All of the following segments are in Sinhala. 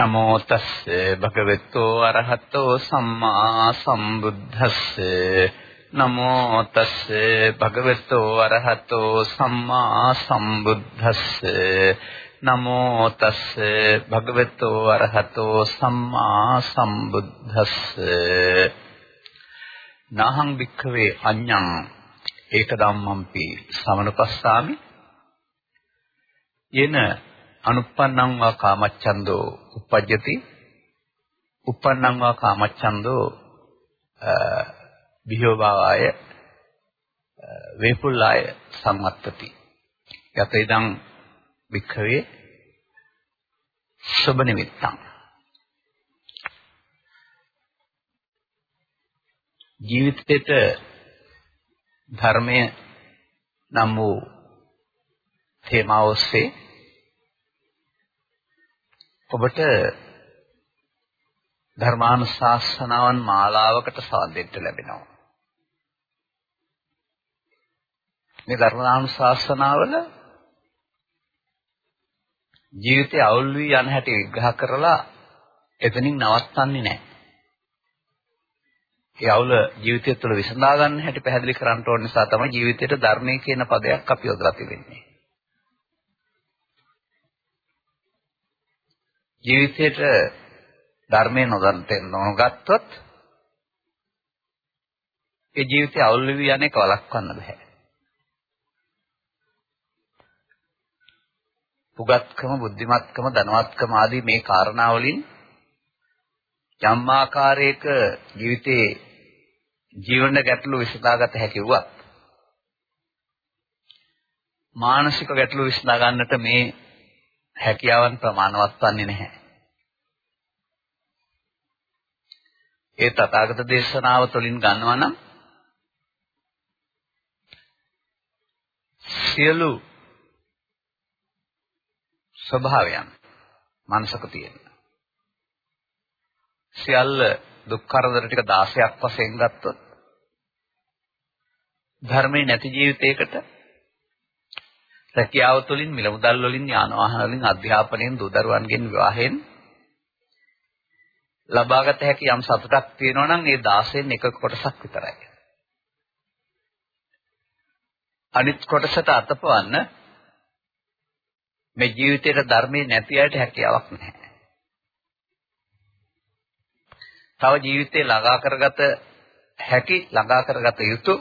නමෝ තස්සේ භගවතු අරහතෝ සම්මා සම්බුද්දස්සේ නමෝ තස්සේ භගවතු අරහතෝ සම්මා සම්බුද්දස්සේ නමෝ තස්සේ භගවතු අරහතෝ සම්මා සම්බුද්දස්සේ නාහං භික්ඛවේ අඤ්ඤං ඒක ධම්මම්පි සමනුපස්සාමි. යන අනුප්පන්නං වා කාමච්ඡන්தோ uppajjati uppannං වා කාමච්ඡන්தோ විහෝභාය වේපුල්ලාය සම්මත්තති. යත ඉදං වික්ඛවේ සුබ නිමිත්තං. ජීවිතේට ධර්මය නම් වූ තේමාව ඔස්සේ ඔබට ධර්මානුශාසනාවන් මාලාවකට සාදෙන්න ලැබෙනවා. මේ ධර්මානුශාසනාවල ජීවිතය අවුල් වී යන හැටි විග්‍රහ කරලා එතනින් නවත්තන්නේ නැහැ. ඒ අවුල ජීවිතය තුළ විසඳා ගන්න හැටි පැහැදිලි කරන්න ඕන නිසා තමයි ජීවිතයට ධර්මයේ කියන පදයක් අපි යොදලා තිබෙන්නේ. ජීවිතේට ධර්මය නොදන්තෙන් නොගත්තොත් ඒ ජීවිතය අවුල් වෙවි යන එක වළක්වන්න බෑ. පුගත්කම, බුද්ධිමත්කම, ධනවත්කම ආදී මේ කාරණා වලින් යම් ආකාරයක ජීවිතේ ජීවන ගැටලු විසඳාගත හැකි වුවත් මානසික ගැටලු විසඳා ගන්නට මේ හැකියාවන් ප්‍රමාණවත් වන්නේ නැහැ. ඒ තථාගත දේශනාව තුළින් ගන්නවා නම් සියලු ස්වභාවයන් මනසක තියෙන. සියල්ල දුක් කරදර ටික 16ක් වශයෙන් ගත්තොත් ධර්මයේ නැති ජීවිතයකට රැකියාව තුළින් මිල මුදල් වලින් යාන වාහන වලින් අධ්‍යාපනයෙන් දූ දරුවන්ගෙන් විවාහයෙන් ලබාගත හැකි යම් සතුටක් තියෙනවා නම් ඒ 16න් එක කොටසක් විතරයි. අනිත් කොටසට අතපවන්න මේ ජීවිතේට ධර්මයේ නැති අයට හැකියාවක් නැහැ. තව ජීවිතේ ළඟා කරගත හැකි ළඟා කරගත යුතු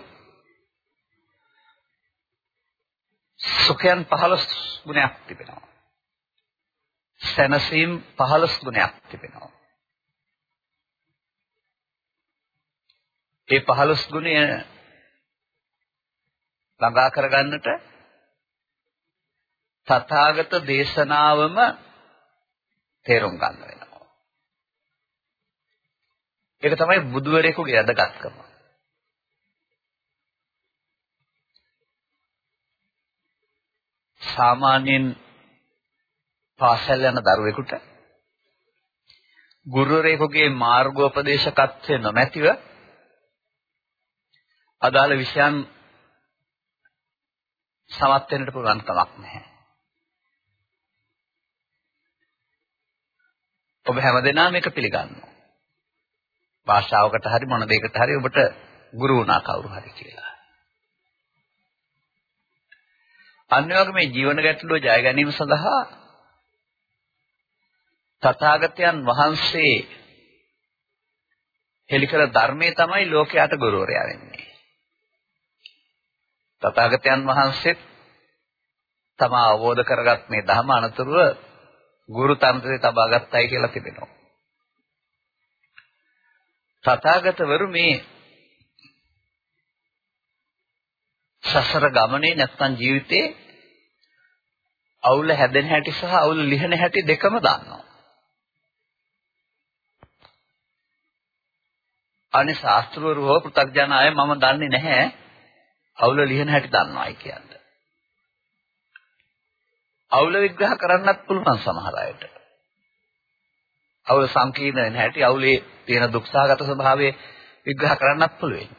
සුඛයන් 15 ගුණයක් තිබෙනවා. සැනසීම් 15 ගුණයක් තිබෙනවා. ඒ 15 ගුණය ළඟා කරගන්නට තථාගත දේශනාවම තේරුම් ගන්න වෙනවා. ඒක තමයි බුදුවරයෙකුගේ වැදගත්කම. සාමාන්‍යයෙන් පාසල් යන දරුවෙකුට ගුරුවරයෙකුගේ මාර්ගෝපදේශකත්වය නොමැතිව අදාළ විෂයන් සමත් වෙන්නට පුළුවන් කමක් නැහැ. ඔබ හැමදෙනාම මේක පිළිගන්නවා. භාෂාවකට හරි මොන දෙයකට හරි ඔබට ගුරු වුණා කවුරු හරි කියලා. අන්න වගේ මේ ජීවන ගැටලුව ජය ගැනීම සඳහා තථාගතයන් වහන්සේ හෙලිකල ධර්මයේ තමයි ලෝකයට ගුරුවරයා වෙන්නේ. තථාගතයන් වහන්සේ තම අවබෝධ කරගත් මේ ධර්ම අනතුරුව ගුරු තන්ත්‍රයේ තබා ගත්තයි කියලා තිබෙනවා. තථාගතවරු මේ සසර ගමනේ නැත්නම් ජීවිතේ අවුල හැදෙන හැටි සහ අවුල ලිහන හැටි දෙකම දන්නවා. අනේ ශාස්ත්‍රවරු හෝ පෘථග්ජන අය මම දන්නේ නැහැ අවුල ලිහන හැටි දන්නවයි කියන්නේ. අවුල විග්‍රහ කරන්නත් පුළුවන් සමහර අයට. අවුල සංකීර්ණ වෙන හැටි අවුලේ තියෙන දුක්සහගත ස්වභාවය විග්‍රහ කරන්නත් පුළුවන්.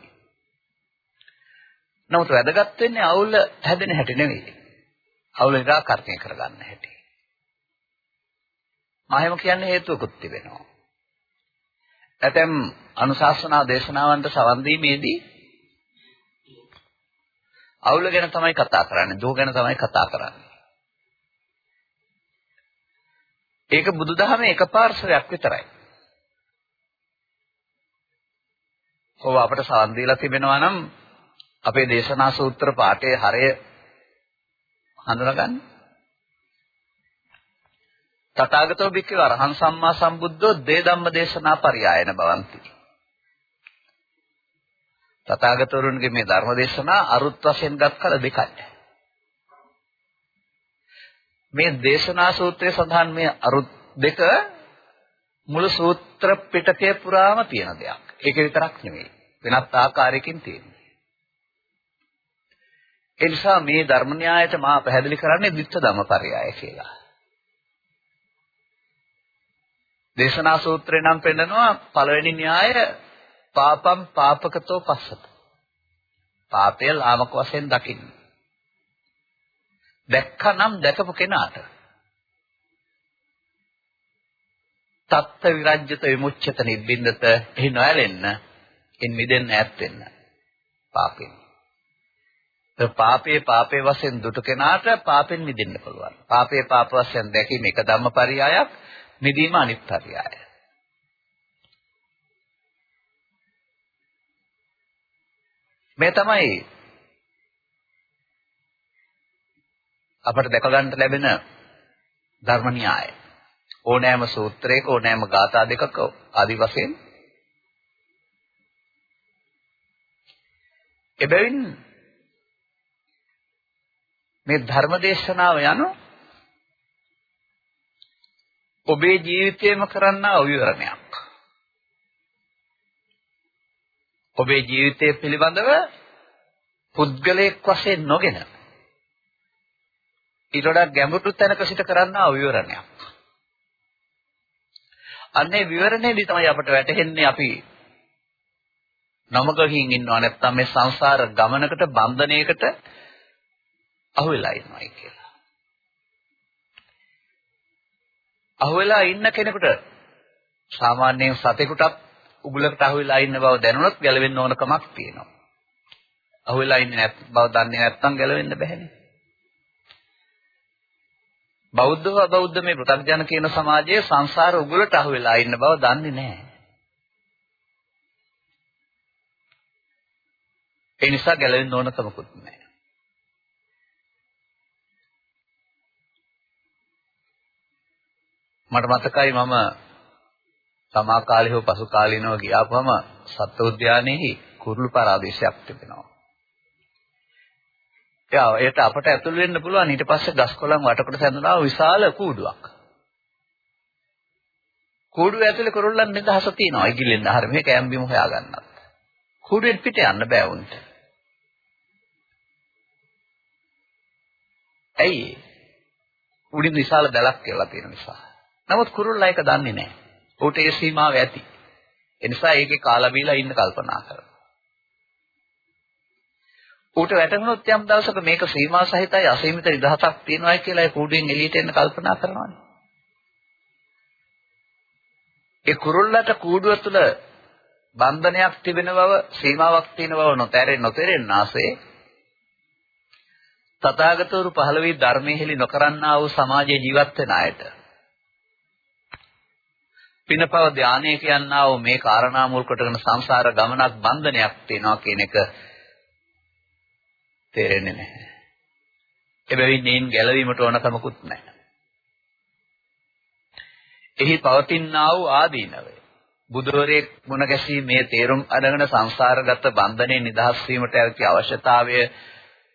නමුත් වැදගත් වෙන්නේ අවුල හැදෙන හැටි නෙවෙයි. අවුල निराකරණය කරගන්න හැටි. මම කියන්නේ හේතුවකුත් තිබෙනවා. ඇතැම් අනුශාසනා දේශනාවන්ට සවන් දීමේදී අවුල ගැන තමයි කතා කරන්නේ, දුක ගැන තමයි කතා කරන්නේ. ඒක බුදුදහමේ එකපාර්ශවයක් විතරයි. ඔව් අපට සවන් දීලා තිබෙනවා නම් අපේ දේශනා සූත්‍ර පාඨයේ හරය හඳුනගන්න. තථාගතෝ භික්ඛවේ අරහං සම්මා සම්බුද්ධෝ දේ ධම්ම දේශනා පරියායන බවಂತಿ. තථාගතවරුන්ගේ මේ ධර්ම දේශනා අරුත් වශයෙන් ගත් කල දෙකයි. මේ දේශනා සූත්‍රයේ සඳහන් මේ අරුත් දෙක මුළු සූත්‍ර පිටකය පුරාම තියෙන දෙයක්. ඒක විතරක් නෙමෙයි. වෙනත් ආකාරයකින් තියෙනවා. ඒ නිසා මේ ධර්ම න්‍යායයට මා පැහැදිලි කරන්නේ විත්ත ධම්මපරයය කියලා. දේශනා සූත්‍රේ නම් පෙන්නනවා පළවෙනි න්‍යාය පාපම් පාපකතෝ පස්සත. පාපය ලාමක වශයෙන් දකින්න. දැක්කනම් දැකපු කෙනාට තත්ත විරජ්‍යත විමුච්ඡත නිබ්බින්දත එහි නොයැලෙන්න එන් මිදෙන්න ඈත් වෙන්න පාපෙන්. ඒ පාපේ පාපේ වශයෙන් දුටු කෙනාට පාපෙන් මිදෙන්න පුළුවන්. පාපේ පාප වශයෙන් දැකීම එක ධම්මපරියායක්, මිදීම අනිත් පරියාය. මේ තමයි අපට දැක ගන්න ලැබෙන ධර්ම න්‍යාය. ඕනෑම සූත්‍රයක ඕනෑම ගාථා දෙකක ආදි වශයෙන් එබැවින් මේ ධර්ම දේශනාව යනු ඔබේ ජීවිතේම කරන්නා විවරණයක්. ඔබේ ජීවිතය පිළිබඳව පුද්ගලයෙක් වශයෙන් නොගෙන ඊට වඩා ගැඹුරු තැනක සිට කරන්නා විවරණයක්. අන්නේ විවරණයේදී තමයි අපට වැටහෙන්නේ අපි නමකකින් ඉන්නවා නැත්නම් මේ සංසාර ගමනකට බන්ධනයකට අහු වෙලා ඉන්නවයි කියලා. අහු වෙලා ඉන්න කෙනෙකුට සාමාන්‍යයෙන් සතෙකුටත් උගලකට අහු වෙලා ඉන්න බව දැනුණොත් ගැලවෙන්න ඕන කමක් තියෙනවා. අහු වෙලා ඉන්නේ නැත් බව දන්නේ නැත්නම් ගැලවෙන්න බැහැනේ. බෞද්ධව අබෞද්ධ මේ පෘථග්ජන කියන සමාජයේ සංසාර උගලට අහු වෙලා ඉන්න බව දන්නේ නැහැ. ඒ නිසා ගැලවෙන්න ඕන කමකුත් නැහැ. මට මතකයි මම සමා කාලේ හෝ පසු කාලිනව ගියාපුවම සත්ත්ව උද්‍යානයේ කුරුළු පරාදේශයක් තිබෙනවා. එයා ඒට අපට ඇතුල් වෙන්න පුළුවන් ඊට පස්සේ ගස් කොළන් වටකොට සැඳුනා විශාල කූඩුවක්. කූඩුව ඇතුලේ කුරුල්ලන් නිදහස තියෙනවා. ඉගිලෙන්න හරිය මේක ඇම්බිම හොයාගන්නත්. කූඩුවෙන් පිට යන්න බෑ උන්ට. ඇයි? උඩින් විශාල දැලක් කියලා තියෙන නිසා. නමුත් කුරුල්ලා ඒක දන්නේ නැහැ. ඌට ඒ සීමාව ඇති. ඒ නිසා ඒකේ කාලා බීලා ඉන්න කල්පනා කරනවා. ඌට වැටහුණොත් යම් දවසක මේක සීමා සහිතයි අසීමිත නිදහසක් තියෙනවායි කියලා ඒ කූඩුවෙන් එළියට එන්න කල්පනා කරනවානේ. ඒ කුරුල්ලට කූඩුව තුළ බන්ධනයක් තිබෙන බව සීමාවක් තියෙන බව නොතැරෙන්න නොතෙරෙන්න ආසේ තථාගතවරු පහළ වී ධර්මයේ හෙළි නොකරන්නා වූ සමාජයේ ජීවත් වෙන අයට පිනපව ධානය කියනා වූ මේ කාරණා මුල් කොටගෙන සංසාර ගමනක් බන්ධනයක් තියෙනවා කියන එක තේරෙන්නේ නැහැ. එබැවින් මේන් ගැලවීමට ඕන කමකුත් නැහැ. එහි පවතිනා වූ ආදීනවය. බුදුරේ මුණ ගැසී මේ තේරුම් අරගෙන සංසාරගත බන්ධනේ නිදහස් වීමට ඇති අවශ්‍යතාවය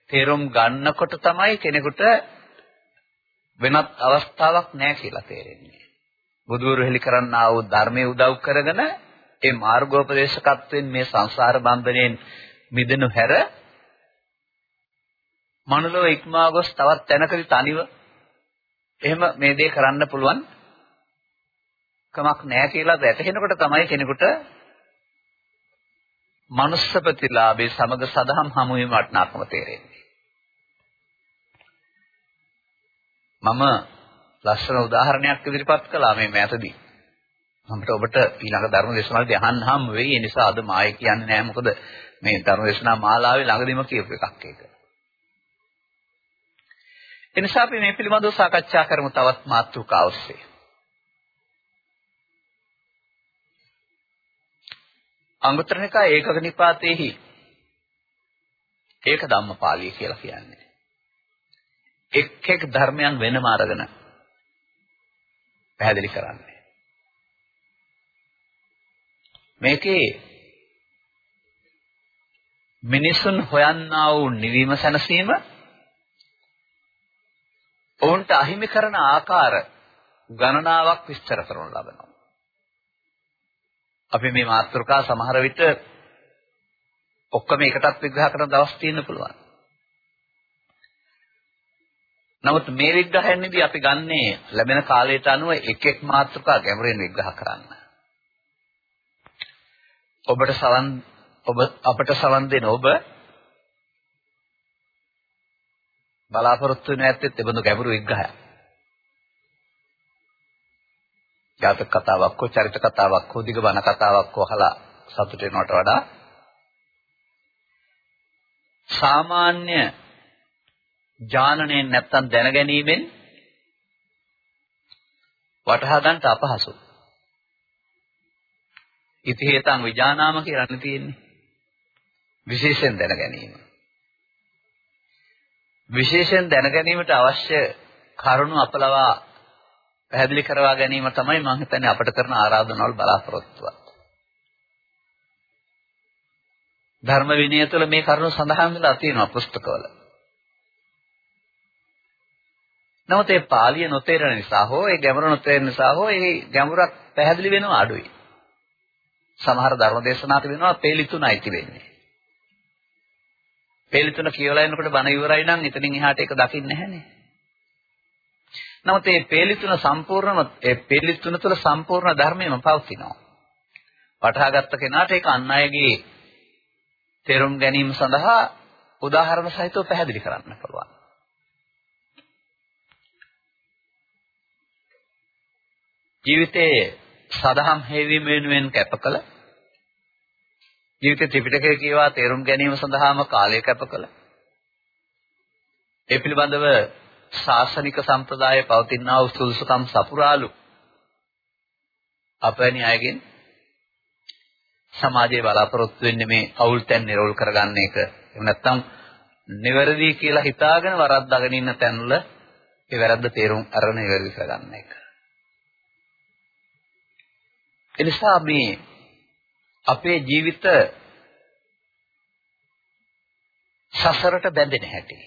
තේරුම් ගන්නකොට තමයි කෙනෙකුට වෙනත් අවස්ථාවක් නැහැ කියලා තේරෙන්නේ. බුදුරු හෙලි කරන්නා වූ ධර්මයේ උදව් කරගෙන ඒ මාර්ගෝපදේශකත්වයෙන් මේ සංසාර බන්ධනයෙන් මිදෙනු හැර මනුලව ඉක්මා ගොස් තවත් තැනකදී තනිව එහෙම මේ දේ කරන්න පුළුවන් කමක් නැහැ කියලා වැටහෙනකොට තමයි කෙනෙකුට මනුස්ස ප්‍රතිලාභේ සමග සදහම් හමු වීම වටිනාකම තේරෙන්නේ. මම ලස්සන උදාහරණයක් ඉදිරිපත් කළා මේ මෑතදී. අපිට ඔබට ඊළඟ ධර්ම දේශනාවලදී අහන්න හම් වෙයි. ඒ නිසා අද මාය කියන්නේ නැහැ. මොකද මේ ධර්ම දේශනා මාලාවේ ළඟදීම කියපු එකක් ඒක. එනිසා අපි මේ පිළිබඳව සාකච්ඡා කරමු තවත් මාතෘකා ඔස්සේ. අංගුත්තර නිකාය ඒකක නිපාතේහි ඒක ධම්මපාලිය කියලා කියන්නේ. එක් එක් ධර්මයන් වෙනම අරගෙන පැහැදිලි කරන්නේ. මේකේ මිනිසුන් හොයන්නා වූ නිවීම සැනසීම ඔවුන්ට අහිමි කරන ආකාර ගණනාවක් විස්තර කරනු ලබනවා. අපි මේ මාතෘකා සමහර විට ඔක්කොම එකටත් විග්‍රහ කරන දවස් තියෙන්න පුළුවන්. නමුත් මේ විග්‍රහයන්ෙහිදී අපි ගන්නේ ලැබෙන කාලයට අනුව එක් එක් මාතෘකා ගැඹුරින් විග්‍රහ කරන්න. ඔබට සවන් ඔබ අපට සවන් දෙන ඔබ බලාපොරොත්තු වෙන ඇත්තෙත් එබඳු ගැඹුරු විග්‍රහයක්. ජාතක කතාවක් හෝ චරිත කතාවක් හෝ දිග බණ කතාවක් හෝ අහලා සතුට වෙනවට වඩා සාමාන්‍ය ඥානණයෙන් නැත්තම් දැනගැනීමෙන් වටහා ගන්නට අපහසුයි. ඉතිහේතං විජානාම කියලා තියෙන්නේ. විශේෂයෙන් දැන ගැනීම. විශේෂයෙන් දැන ගැනීමට අවශ්‍ය කරුණු අපලවා පැහැදිලි කරවා ගැනීම තමයි මම හිතන්නේ අපිට කරන ආරාධනාවල් බලාපොරොත්තුවක්. ධර්ම විනය තුළ මේ කරුණු සඳහන් වෙලා තියෙනවා පුස්තකවල. නමුත් ඒ පාළිය නොතේරෙන නිසා හෝ ඒ ගැඹුර නොතේරෙන නිසා හෝ ඒ ගැඹුරක් පැහැදිලි වෙනව අඩුයි. සමහර ධර්ම දේශනාට වෙනවා පේලි තුනයි තිබෙන්නේ. පේලි තුන කියවලා එනකොට බණ ඉවරයි නම් එතනින් එහාට ඒක දකින්නේ නැහනේ. නමුත් මේ පේලි තුන සම්පූර්ණම ඒ පේලි තුන තුළ සම්පූර්ණ ධර්මයම පවතිනවා. වටහාගත්ත කෙනාට ඒක අන් අයගේ තේරුම් ගැනීම සඳහා උදාහරණ සහිතව පැහැදිලි කරන්න පුළුවන්. ජීවිතයේ සදහම් හේවීම වෙනුවෙන් කැප කළ ජීවිත ත්‍රිපිටකය කියවා තේරුම් ගැනීම සඳහාම කාලය කැප කළ ඒ පිළිබඳව ශාසනික සම්ප්‍රදාය පවතිනා වූ සුදුසුකම් සපුරාලු අපැනි අයගෙන් සමාජයේ බලාපොරොත්තු වෙන්නේ මේ අවුල්තැන් නිරෝල් කරගන්න එක. එහෙම නැත්නම් නිවැරදි කියලා හිතාගෙන වරද්දාගෙන ඉන්න තැන්වල ඒ වැරද්ද තේරුම් අරගෙන නිවැරදි කරගන්න එක. එනිසා මේ අපේ ජීවිත සසරට බැඳෙන හැටි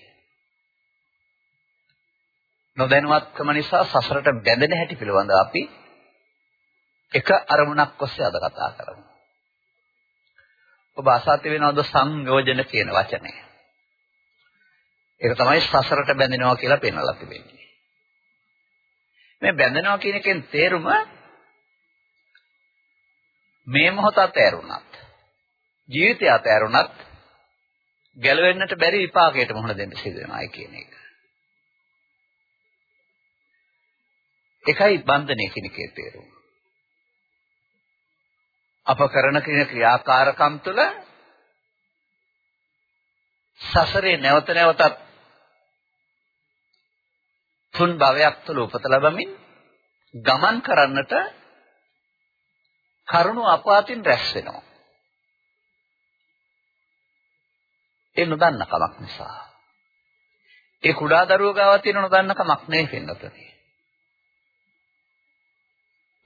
නොදැනුවත්කම නිසා සසරට බැඳෙන හැටි පිළිබඳව අපි එක අරමුණක් ඔස්සේ අද කතා කරමු. ඔබ අසත්‍ය වෙනවද සංයෝජන කියන වචනය. ඒක තමයි සසරට බැඳෙනවා කියලා පෙන්වලා තිබෙන්නේ. මේ බැඳෙනවා කියන එකෙන් තේරුම මේ මොහොත අතෑරුණත් ජීවිතය අතෑරුණත් ගැලවෙන්නට බැරි විපාකයට මුහුණ දෙන්න සිදු වෙනවායි කියන එක. එකයි බන්ධනය කියන එකේ තේරුම. අප කරන කින ක්‍රියාකාරකම් තුළ සසරේ නැවත නැවතත් තුන් භවයක් තුළ උපත ලැබමින් ගමන් කරන්නට කරුණු අපාතින් රැස් වෙනවා. ඒ නොදන්න කමක් නිසා. ඒ කුඩා දරුවෝ ගාව තියෙන නොදන්න කමක් නෙවෙයි වෙන්නතනේ.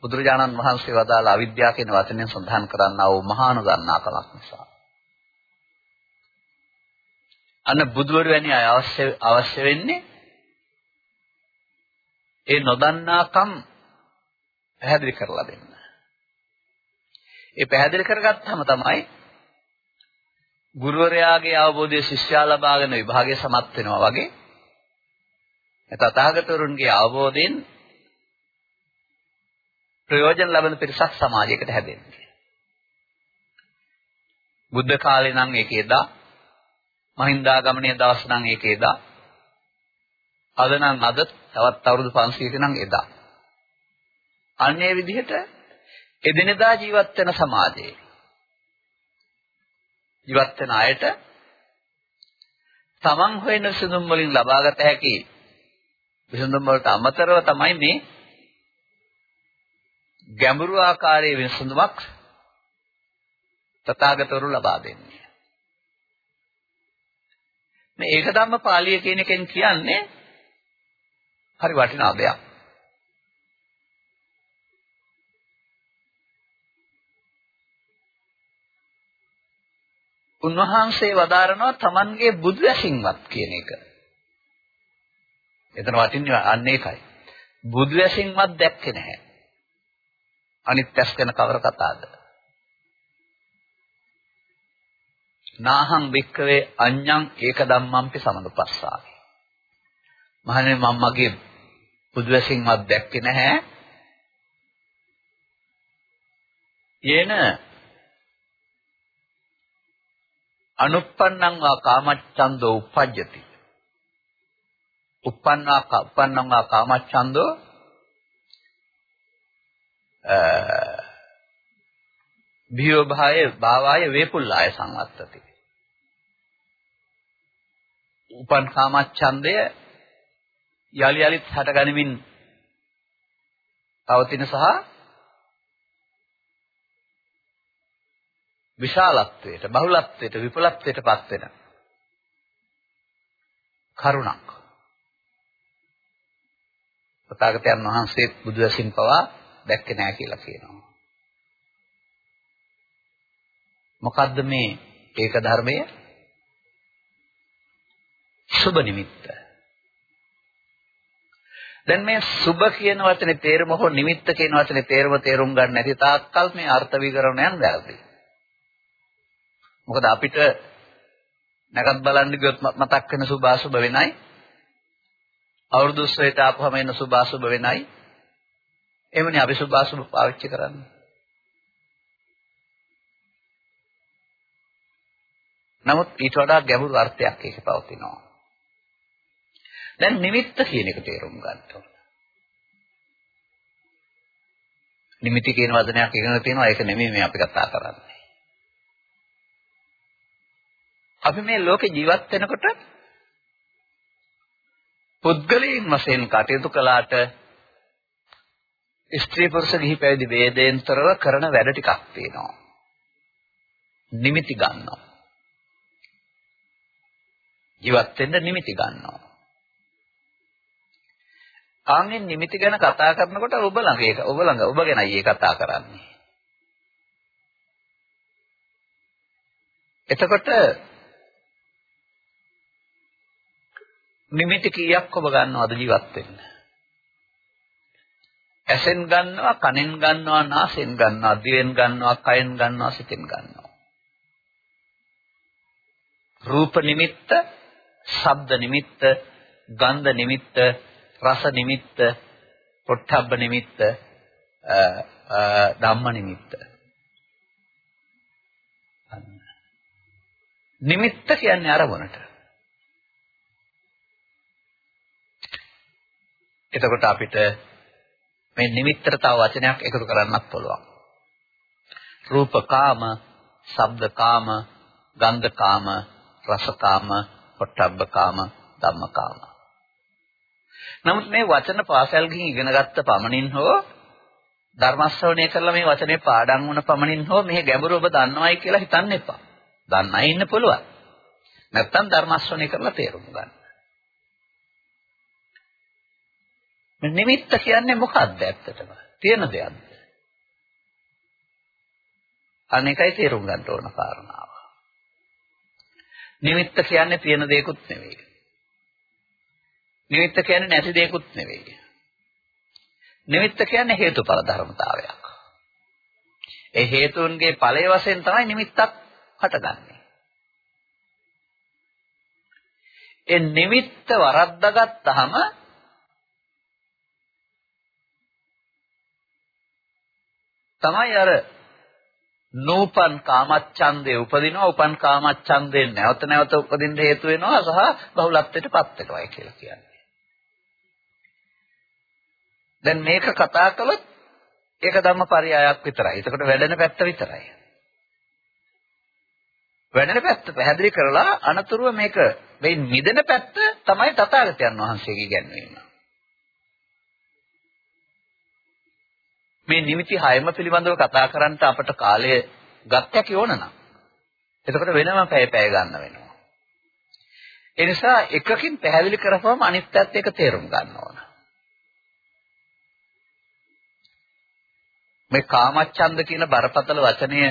බුදුරජාණන් වහන්සේ වදාළ අවිද්‍යාව කියන වචනයෙන් සඳහන් කරන්නා වූ මහා නොදන්නා කමක් නිසා. අන්න බුදුවරු වැනි අය අවශ්‍ය අවශ්‍ය වෙන්නේ ඒ නොදන්නාකම් පැහැදිලි කරලා දෙන්න. ඒ පැහැදිලි කරගත්තාම තමයි ගුරුවරයාගේ අවබෝධය ශිෂ්‍යයා ලබාගෙන විභාගය සමත් වෙනවා වගේ තථාගතවරුන්ගේ අවබෝධයෙන් ප්‍රයෝජන ලබන පිරිසක් සමාජයකට හැදෙන්නේ. බුද්ධ කාලේ නම් ඒකේදා මහින්දාගමනීය දවස් නම් ඒකේදා අද නම් අද තවත් අවුරුදු 500ක නම් එදා. අන්නේ විදිහට එදිනෙදා ජීවත් වෙන සමාජයේ ජීවත් වෙන අයට තමන් හොයන විසඳුම් වලින් ලබාගත හැකි විසඳුම් වලට අමතරව තමයි මේ ගැඹුරු ආකාරයේ විසඳුමක් තථාගතවරු ලබා දෙන්නේ. මේ ඒක ධම්ම පාළිය කියන එකෙන් කියන්නේ හරි වටිනා දෙයක්. උන්වහන්සේ වදාරනවා Tamanගේ බුදු ඇසින්වත් කියන එක. එතන වටින්නේ අන්න ඒකයි. බුදු ඇසින්වත් දැක්කේ නැහැ. අනිත් ඇස් ගැන කවර කතාවද? නාහං වික්කවේ අඤ්ඤං ඒක ධම්මම්පි සමනුපස්සාමි. මහණෙනි මම මගේ බුදු ඇසින්වත් දැක්කේ නැහැ. යේන අනුප්පන්නං වා කාමච්ඡන්தோ උපජ්ජති. උප්පන්නා උප්පන්නං වා කාමච්ඡන්தோ භියෝ භාය භාවාය වේපුල්ලාය සංවත්තති. උපන් කාමච්ඡන්දය යලි යලිත් හටගනිමින් පවතින සහ විශාලත්වයට බහුලත්වයට විපුලත්වයට පත් වෙන කරුණක්. තථාගතයන් වහන්සේ බුදු දසින් පවා දැක්කේ නැහැ කියලා කියනවා. මොකද්ද මේ ඒක ධර්මය? සුබ නිමිත්ත. දැන් මේ සුබ කියන වචනේ තේරුම හෝ නිමිත්ත කියන වචනේ තේරුම තේරුම් ගන්න නැති තාක්කල් මේ අර්ථ විකරණයන් වැරදි. මොකද අපිට නැගත් බලන්න ගියොත් මතක් වෙන සුභාසුභ වෙනයි. අවුරුදු ස්වේත ආපුවම එන සුභාසුභ වෙනයි. එමුනේ අපි සුභාසුභ පාවිච්චි කරන්නේ. නමුත් ඊට වඩා ගැඹුරු අර්ථයක් ඒකේ පවතිනවා. දැන් නිමිත්ත කියන එක තේරුම් ගන්න ඕන. නිමිති කියන වචනයක් ඉගෙන තියෙනවා ඒක නෙමෙයි මේ අපි කතා කරන්නේ. අපි මේ ලෝකේ ජීවත් වෙනකොට පුද්ගලයන් වශයෙන් කටයුතු කළාට ස්ත්‍රී පුරුෂ ගිහි පැවිදි ભેදයෙන්තරව කරන වැඩ ටිකක් තියෙනවා. නිමිති ගන්නවා. ජීවත් වෙන්න නිමිති ගන්නවා. ආන්ගෙන් නිමිති ගැන කතා කරනකොට ඔබ ළඟ ඒක ඔබ ළඟ ඔබ ගැනයි ඒ කතා කරන්නේ. එතකොට නිමිති කීයක් ඔබ ගන්නවද ජීවත් වෙන්න? ඇසෙන් ගන්නවා, කනෙන් ගන්නවා, නාසෙන් ගන්නවා, දිවෙන් ගන්නවා, කයෙන් ගන්නවා, සිතෙන් ගන්නවා. රූප නිමිත්ත, ශබ්ද නිමිත්ත, ගන්ධ නිමිත්ත, රස නිමිත්ත, පොට්ටබ්බ නිමිත්ත, ධම්ම නිමිත්ත. නිමිත්ත කියන්නේ අරමුණට. එතකොට අපිට මේ නිමිත්තට තව වචනයක් එකතු කරන්නත් පුළුවන්. රූපකාම, ශබ්දකාම, ගන්ධකාම, රසකාම, පොට්ටබ්බකාම, ධම්මකාම. නමුත් මේ වචන පාසල් ගිහින් ඉගෙන ගත්ත පමණින් හෝ ධර්ම ශ්‍රවණය කරලා මේ වචනේ පාඩම් වුණ පමණින් හෝ මේ ගැඹුර ඔබ දන්නවයි කියලා හිතන්න එපා. දන්නයි ඉන්න පුළුවන්. නැත්තම් ධර්ම ශ්‍රවණය කරලා තේරුම් ගන්න. නිමිත්ත කියන්නේ මොකක්ද ඇත්තටම? තියෙන දෙයක්ද? අනේකයි තේරුම් ගන්න ඕන කාරණාව. නිමිත්ත කියන්නේ තියෙන දෙයක්ුත් නෙවෙයි. නිමිත්ත කියන්නේ නැති දෙයක්ුත් නෙවෙයි. නිමිත්ත කියන්නේ හේතුඵල ධර්මතාවයක්. ඒ හේතුන්ගේ ඵලයේ වශයෙන් තමයි නිමිත්තක් හටගන්නේ. ඒ නිමිත්ත වරද්දාගත්තාම තමයි අර නූපන් කාමච්ඡන්දේ උපදිනවා උපන් කාමච්ඡන්දේ නැවත නැවත උපදින්න හේතු වෙනවා සහ බහුලත්වයටපත් වෙනවා කියලා කියන්නේ. දැන් මේක කතා කළොත් ඒක ධම්මපරයයක් විතරයි. එතකොට වැඩෙන පැත්ත විතරයි. වැඩෙන පැත්ත පැහැදිලි කරලා අනතුරුව මේක මේ මිදෙන පැත්ත තමයි තථාගතයන් වහන්සේගේ ගැන්වීම. මේ නිමිති හයම පිළිබඳව කතා කරන්නට අපට කාලය ගත්තක් ඕනනම්. එතකොට වෙනම පැය පැය ගන්න වෙනවා. ඒ නිසා එකකින් පැහැදිලි කරපුවම අනිත් පැත්ත එක තේරුම් ගන්න ඕන. මේ කාමච්ඡන්ද කියන බරපතල වචනය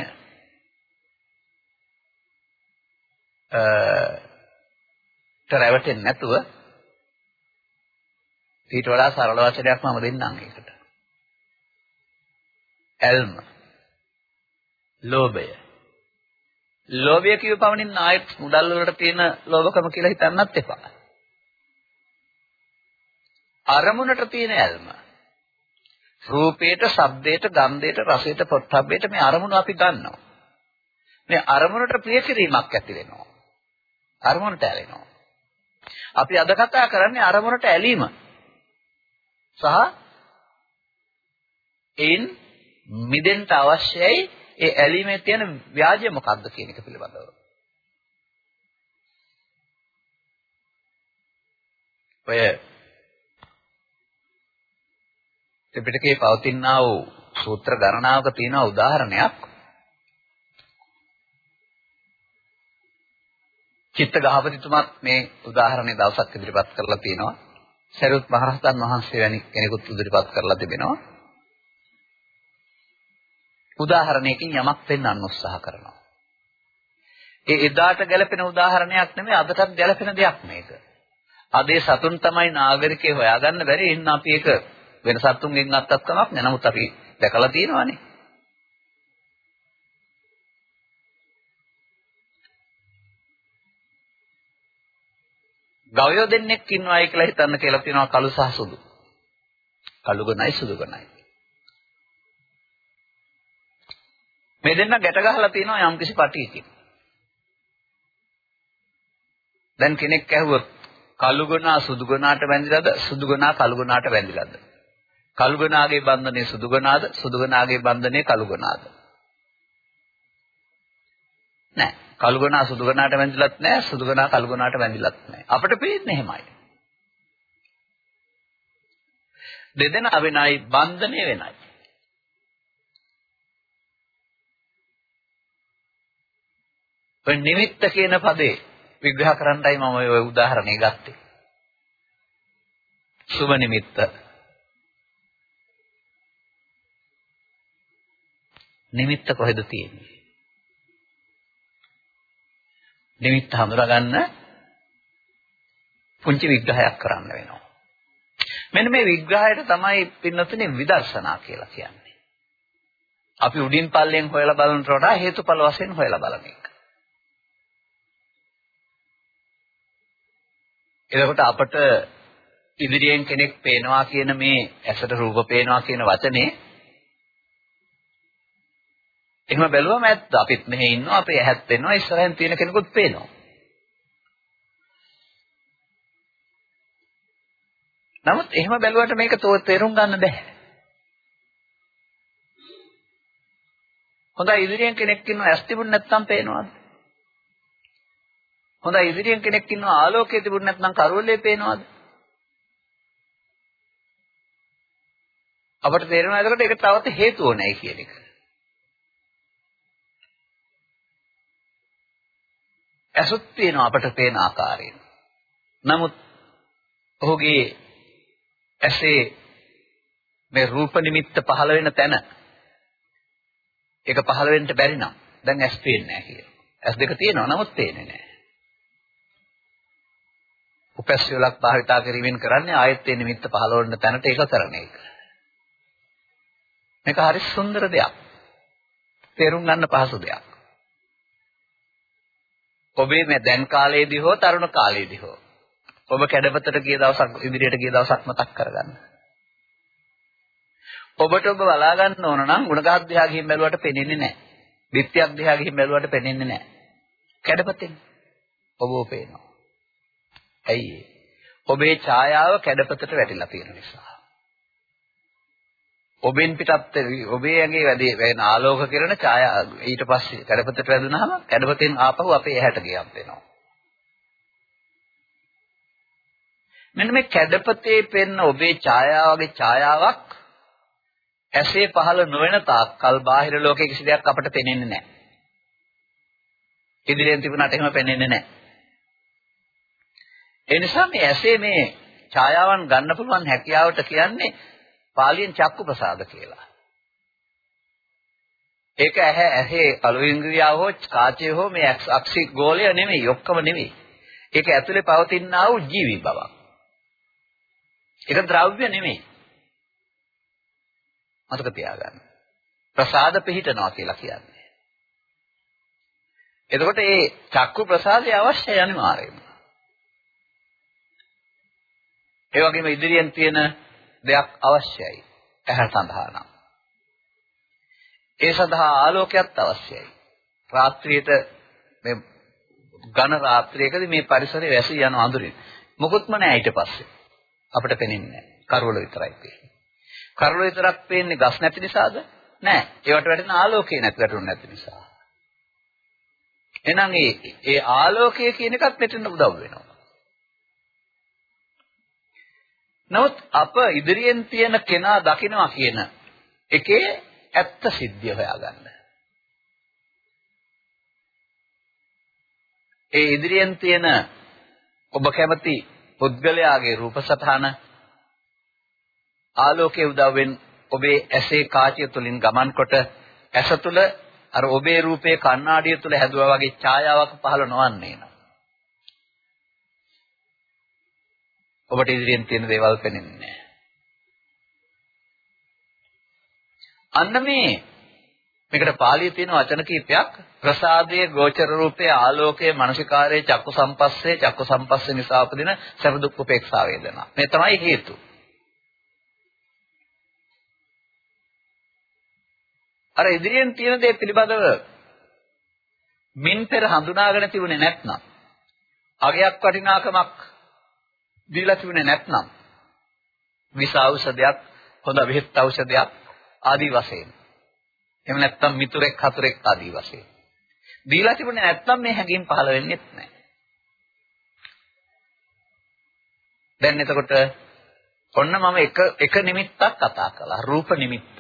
අ තරවටෙන්නේ නැතුව ඊට වඩා සරල වචනයක් මම දෙන්නම් ඒකට. ඇල්ම. ලෝභය. ලෝභය කියව පමණින් ආයෙත් මුදල් වලට තියෙන ලෝභකම කියලා හිතන්නත් එපා. අරමුණට තියෙන ඇල්ම. රූපේට, ශබ්දේට, ගන්ධේට, රසේට, පොට්ටබ්බේට මේ අරමුණ අපි ගන්නවා. මේ අරමුණට ප්‍රිය කිරීමක් ඇති වෙනවා. අරමුණට ඇලෙනවා. අපි අද කතා කරන්නේ අරමුණට ඇලීම. සහ එයින් මිදෙන්න අවශ්‍යයි ඒ ඇලීමේ තියෙන ව්‍යාජය මොකක්ද කියන එක පිළිබඳව. ඔය ත්‍රිපිටකයේ පවතිනා වූ සූත්‍ර ගණනාවක තියෙන උදාහරණයක් චිත්ත ගහපතිතුමත් මේ උදාහරණේ දවසක් ඉදිරිපත් කරලා තියෙනවා. සරියුත් මහරහතන් වහන්සේ වැනි කෙනෙකුත් ඉදිරිපත් කරලා තිබෙනවා. උදාහරණයකින් යමක් පෙන්වන්න උත්සාහ කරනවා. ඒ එදාට ගැලපෙන උදාහරණයක් නෙමෙයි අදටත් ගැලපෙන දෙයක් මේක. අදේ සතුන් තමයි නාගරිකේ හොයාගන්න බැරි ඉන්න අපි ඒක වෙන සතුන්ගෙන් අත්තක් කමක් නෑ. නමුත් අපි දැකලා තියෙනවානේ. ගවයෝ දෙන්නෙක් ඉන්නවායි කියලා හිතන්න කියලා තියෙනවා කළු සහ සුදු. කළු ගණයි සුදු ගණයි. මේ දෙන්න ගැට ගහලා තියෙනවා යම්කිසි පටියකින්. දැන් කෙනෙක් ඇහුවොත් කළු ගුණා සුදු ගුණාට වැඳිලාද සුදු ගුණා කළු ගුණාට වැඳිලාද? කළු ගුණාගේ බන්ධනේ සුදු ගුණාද සුදු ගුණාගේ බන්ධනේ කළු ගුණාද? නෑ. කළු ගුණා සුදු ගුණාට වැඳිලත් නෑ සුදු ගුණා කළු ගුණාට වැඳිලත් නෑ. අපිට පේන්නේ එහෙමයි. දෙදෙනා වෙනයි බන්ධනේ වෙනයි. ඔය නිමිත්ත කියන පදේ විග්‍රහ කරන්නයි මම ඔය උදාහරණය ගත්තේ. සුබ නිමිත්ත. නිමිත්ත කොහෙද තියෙන්නේ? නිමිත්ත හඳුනාගන්න පුංචි විග්‍රහයක් කරන්න වෙනවා. මෙන්න මේ විග්‍රහයට තමයි පින්නතුනේ විදර්ශනා කියලා කියන්නේ. අපි උඩින් පල්ලෙන් හොයලා බලනට වඩා හේතුඵල වශයෙන් හොයලා බලන එක. එතකොට අපට ඉදිරියෙන් කෙනෙක් පේනවා කියන මේ ඇසට රූප පේනවා කියන වචනේ එහෙම බැලුවම ඇත්ත. අපිත් මෙහෙ ඉන්නවා අපේ ඇහත් වෙනවා ඉස්සරහෙන් තියෙන කෙනෙකුත් පේනවා. නමුත් එහෙම බැලුවට මේක තේරුම් ගන්න බෑ. හොඳයි ඉදිරියෙන් කෙනෙක් ඉන්නවා ඇස් තිබුණ නැත්නම් පේනවද? හොඳයි ඉදිරියෙන් කෙනෙක් ඉන්නවා ආලෝකයේ තිබුණ නැත්නම් කරවලේ පේනවද? අපට තේරෙනවා එතකොට ඒක තවත් හේතුව නැහැ කියන එක. ඇසුත් පේනවා අපට පේන ආකාරයෙන්. නමුත් ඔහුගේ ඇසේ මේ රූප නිමිත්ත පහළ වෙන තැන ඒක පහළ වෙන්න බැරි නම් දැන් ඇස් පේන්නේ නැහැ කියලා. ඇස් දෙක තියෙනවා නමුත් පේන්නේ නැහැ. උපැස් වලක් භාවිතා කිරීමෙන් කරන්නේ ආයෙත් ඒ නිමිත්ත පහළවන්න තැනට ඒක කරන එක. මේක හරි සුන්දර දෙයක්. තේරුම් ගන්න පහසු දෙයක්. ඔබේ මේ දැන් කාලයේදී හෝ තරුණ කාලයේදී හෝ ඔබ කැඩපතට ගිය දවසක් ඉදිරියට ගිය දවසක් මතක් කරගන්න. ඔබට ඔබ බලා ගන්න ඕන නම් ගුණගත දිහා ගිහින් බැලුවට පෙනෙන්නේ නැහැ. විත්‍යක් දිහා ගිහින් බැලුවට පෙනෙන්නේ නැහැ. කැඩපතෙන් ඔබව පේනවා. ඇයි ඔබේ ඡායාව කැඩපතට වැටිලා තියෙන නිසා. ඔබෙන් පිටත් ඔබේ ඇඟේ වැඩි වෙන ආලෝක කිරණ ඡායා ඊට පස්සේ කැඩපතට වැදුනහම කැඩපතෙන් ආපහු අපේ ඇහැට ගියක් වෙනවා. මෙන්න මේ කැඩපතේ පෙන්න ඔබේ ඡායාවගේ ඡායාවක් ඇසේ පහළ නොවන තාක්කල් බාහිර ලෝකයේ කිසි දෙයක් අපට පේන්නේ නැහැ. ඉදිරියෙන් තිබුණාට එහෙම පේන්නේ නැහැ. ඒ නිසා මේ ඇසේ මේ ඡායාවන් ගන්න පුළුවන් හැකියාවට කියන්නේ පාලියෙන් චක්කු ප්‍රසාද කියලා. ඒක ඇහැ ඇහි අලු ඉන්ද්‍රියාව හෝ කාචය හෝ මේ අක්ෂි ගෝලය නෙමෙයි ඔක්කොම නෙමෙයි. ඒක ඇතුලේ පවතිනා වූ ජීවි බවක්. ඒක ද්‍රව්‍ය නෙමෙයි. මතක තියාගන්න. ප්‍රසාද පිහිටනවා කියලා කියන්නේ. එතකොට මේ චක්කු ප්‍රසාදය අවශ්‍යයි අනිවාර්යයෙන්ම. ඒ වගේම ඉදිරියෙන් තියෙන දෙයක් අවශ්‍යයි. ඇහැ සඳහා නම්. ඒ සඳහා ආලෝකයක් අවශ්‍යයි. රාත්‍රියේට මේ ඝන රාත්‍රියකදී මේ පරිසරය වැසී යන අඳුරින් මොකොත්ම නැහැ ඊට පස්සේ. අපිට පේන්නේ නැහැ. කරවල විතරයි පේන්නේ. කරවල විතරක් පේන්නේ ගස් නැති නිසාද? නැහැ. ඒවට වැටෙන ආලෝකය නැති වැටුනේ නැති නිසා. එහෙනම් ඒ ඒ ආලෝකය කියන එකත් මෙතන උදව් වෙනවා. නමුත් අප ඉදිරියෙන් තියෙන කෙනා දකිනවා කියන එකේ ඇත්ත සිද්ධිය හොයාගන්න. ඒ ඉදිරියෙන් තියෙන ඔබ කැමති පුද්ගලයාගේ රූප සටහන ආලෝකයේ උදව්වෙන් ඔබේ ඇසේ කාචය තුලින් ගමන් කොට ඇස තුල අර ඔබේ රූපේ කණ්ණාඩිය තුල හැදුවා වගේ ඡායාවක් පහළ නොවන්නේ නෑ. ඔබට ඉදිරියෙන් තියෙන දේවල් පේන්නේ නැහැ. අන්න මේ මේකට පාළියේ තියෙන වචන කීපයක් ප්‍රසාදයේ ගෝචර රූපයේ ආලෝකයේ මානසිකාරයේ චක්කු සම්පස්සේ චක්කු සම්පස්සේ නිසා උපදින සැප දුක් උපේක්ෂා වේදනා. මේ තමයි හේතු. අර ඉදිරියෙන් තියෙන දේ පිළිබඳව මින් පෙර හඳුනාගෙන තිබුණේ නැත්නම් අගයක් වටිනාකමක් දීලා තිබුණේ නැත්නම් විස ඖෂධයක් හොඳ බෙහෙත් ඖෂධයක් ආදී වශයෙන්. එහෙම නැත්නම් මිතුරෙක් හතුරෙක් ආදී වශයෙන්. දීලා තිබුණේ නැත්නම් මේ හැඟීම් පහළ වෙන්නේ නැහැ දැන් එතකොට ඔන්න මම එක එක නිමිත්තක් කතා කළා. රූප නිමිත්ත.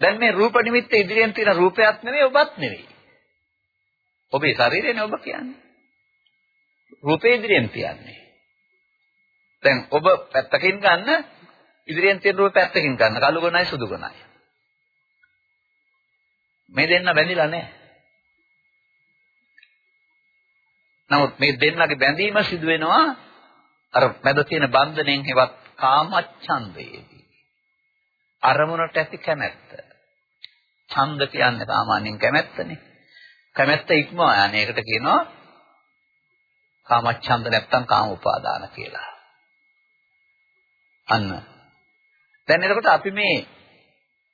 දැන් මේ රූප නිමිත්ත ඉදිරියෙන් තියෙන රූපයක් නෙවෙයි ඔබත් නෙවෙයි. ඔබේ ශරීරයනේ ඔබ කියන්නේ. රූපේ ඉදිරියෙන් තියන්නේ. දැන් ඔබ පැත්තකින් ගන්න ඉදිරියෙන් තියෙන රූප පැත්තකින් ගන්න. කළු ගොනයි සුදු ගොනයි. මේ දෙන්න බැඳිලා නැහැ. නමුත් මේ දෙන්නගේ බැඳීම සිදු වෙනවා අර මැද තියෙන බන්ධණයෙන් හෙවත් කාමච්ඡන්දයේදී. අරමුණට ඇති කැමැත්ත. ඡන්ද කියන්නේ සාමාන්‍යයෙන් කැමැත්තනේ. කැමැත්ත ඉක්මවා යන එකට කියනවා කාමච්ඡන්ද නැත්තම් කාම උපාදාන කියලා. අන්න. දැන් එතකොට අපි මේ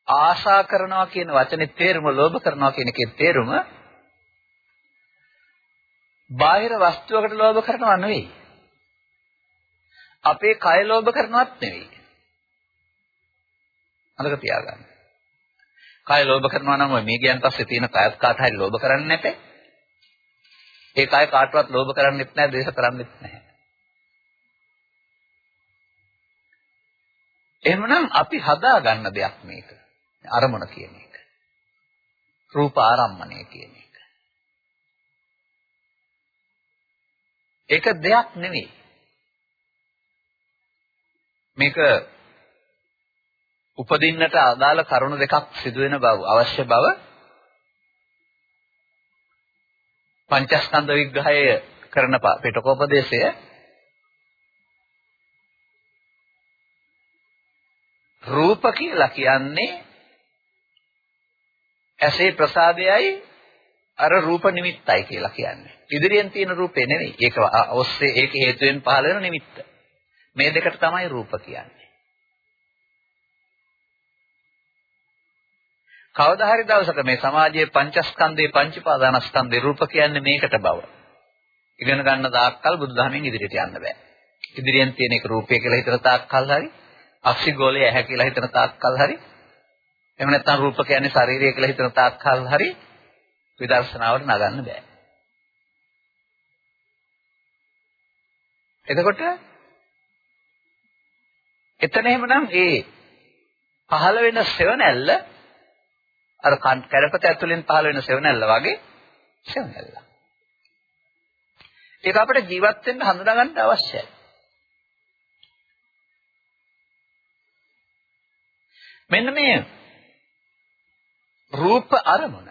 ආශා කරනවා කියන වචනේ තේරුම ලෝභ කරනවා කියන එකේ තේරුම බාහිර වස්තුවකට ලෝභ කරනවා නෙවෙයි. අපේ කය ලෝභ කරනවත් නෙවෙයි. අදක තියාගන්න. කය ලෝභ කරනවා නම් මේ ගියන් පස්සේ තියෙන කයත් කාට හරි ලෝභ කරන්නේ නැතේ. ඒ කය කාටවත් ලෝභ කරන්නෙත් නැහැ, ද්වේෂ කරන්නෙත් නැහැ. එහෙමනම් අපි හදා ගන්න දෙයක් මේක. අරමුණ කියන එක. රූප ආරම්මණය කියන එක. ඒක දෙයක් නෙවෙයි. මේක උපදින්නට අදාළ කරුණු දෙකක් සිදු වෙන බව අවශ්‍ය බව පංචස්කන්ධ විග්‍රහය කරන පිටකෝපදේශය රූප කියලා කියන්නේ ඇසේ ප්‍රසාදයයි අර රූප නිමිත්තයි කියලා කියන්නේ. ඉදිරියෙන් තියෙන රූපේ නෙවෙයි. ඒක ඔස්සේ ඒක හේතුවෙන් පහළ වෙන නිමිත්ත. මේ දෙකට තමයි රූප කියන්නේ. කවදා හරි දවසක මේ සමාජයේ පංචස්කන්ධේ පංචපාදානස්කන්ධේ රූප කියන්නේ මේකට බව. ඉගෙන ගන්න දායකල් බුදුදහමෙන් ඉදිරියට යන්න බෑ. ඉදිරියෙන් තියෙන එක රූපය කියලා හිතන තාක් කල් හරි අක්ෂිගෝලයේ ඇහැ කියලා හිතන තාක් කල් හරි එහෙම නැත්නම් රූප කියන්නේ ශරීරය කියලා හිතන තාක් කල් හරි විදර්ශනාවට නගන්න බෑ. එතකොට එතන එහෙමනම් ඒ පහළ වෙන සෙවණැල්ල අර කැරපත ඇතුලෙන් පහළ වෙන සෙවණැල්ල වගේ සෙවණැල්ල. ඒක අපිට ජීවත් වෙන්න හඳුනා ගන්න අවශ්‍යයි. මෙන්න මේ රූප අරමුණ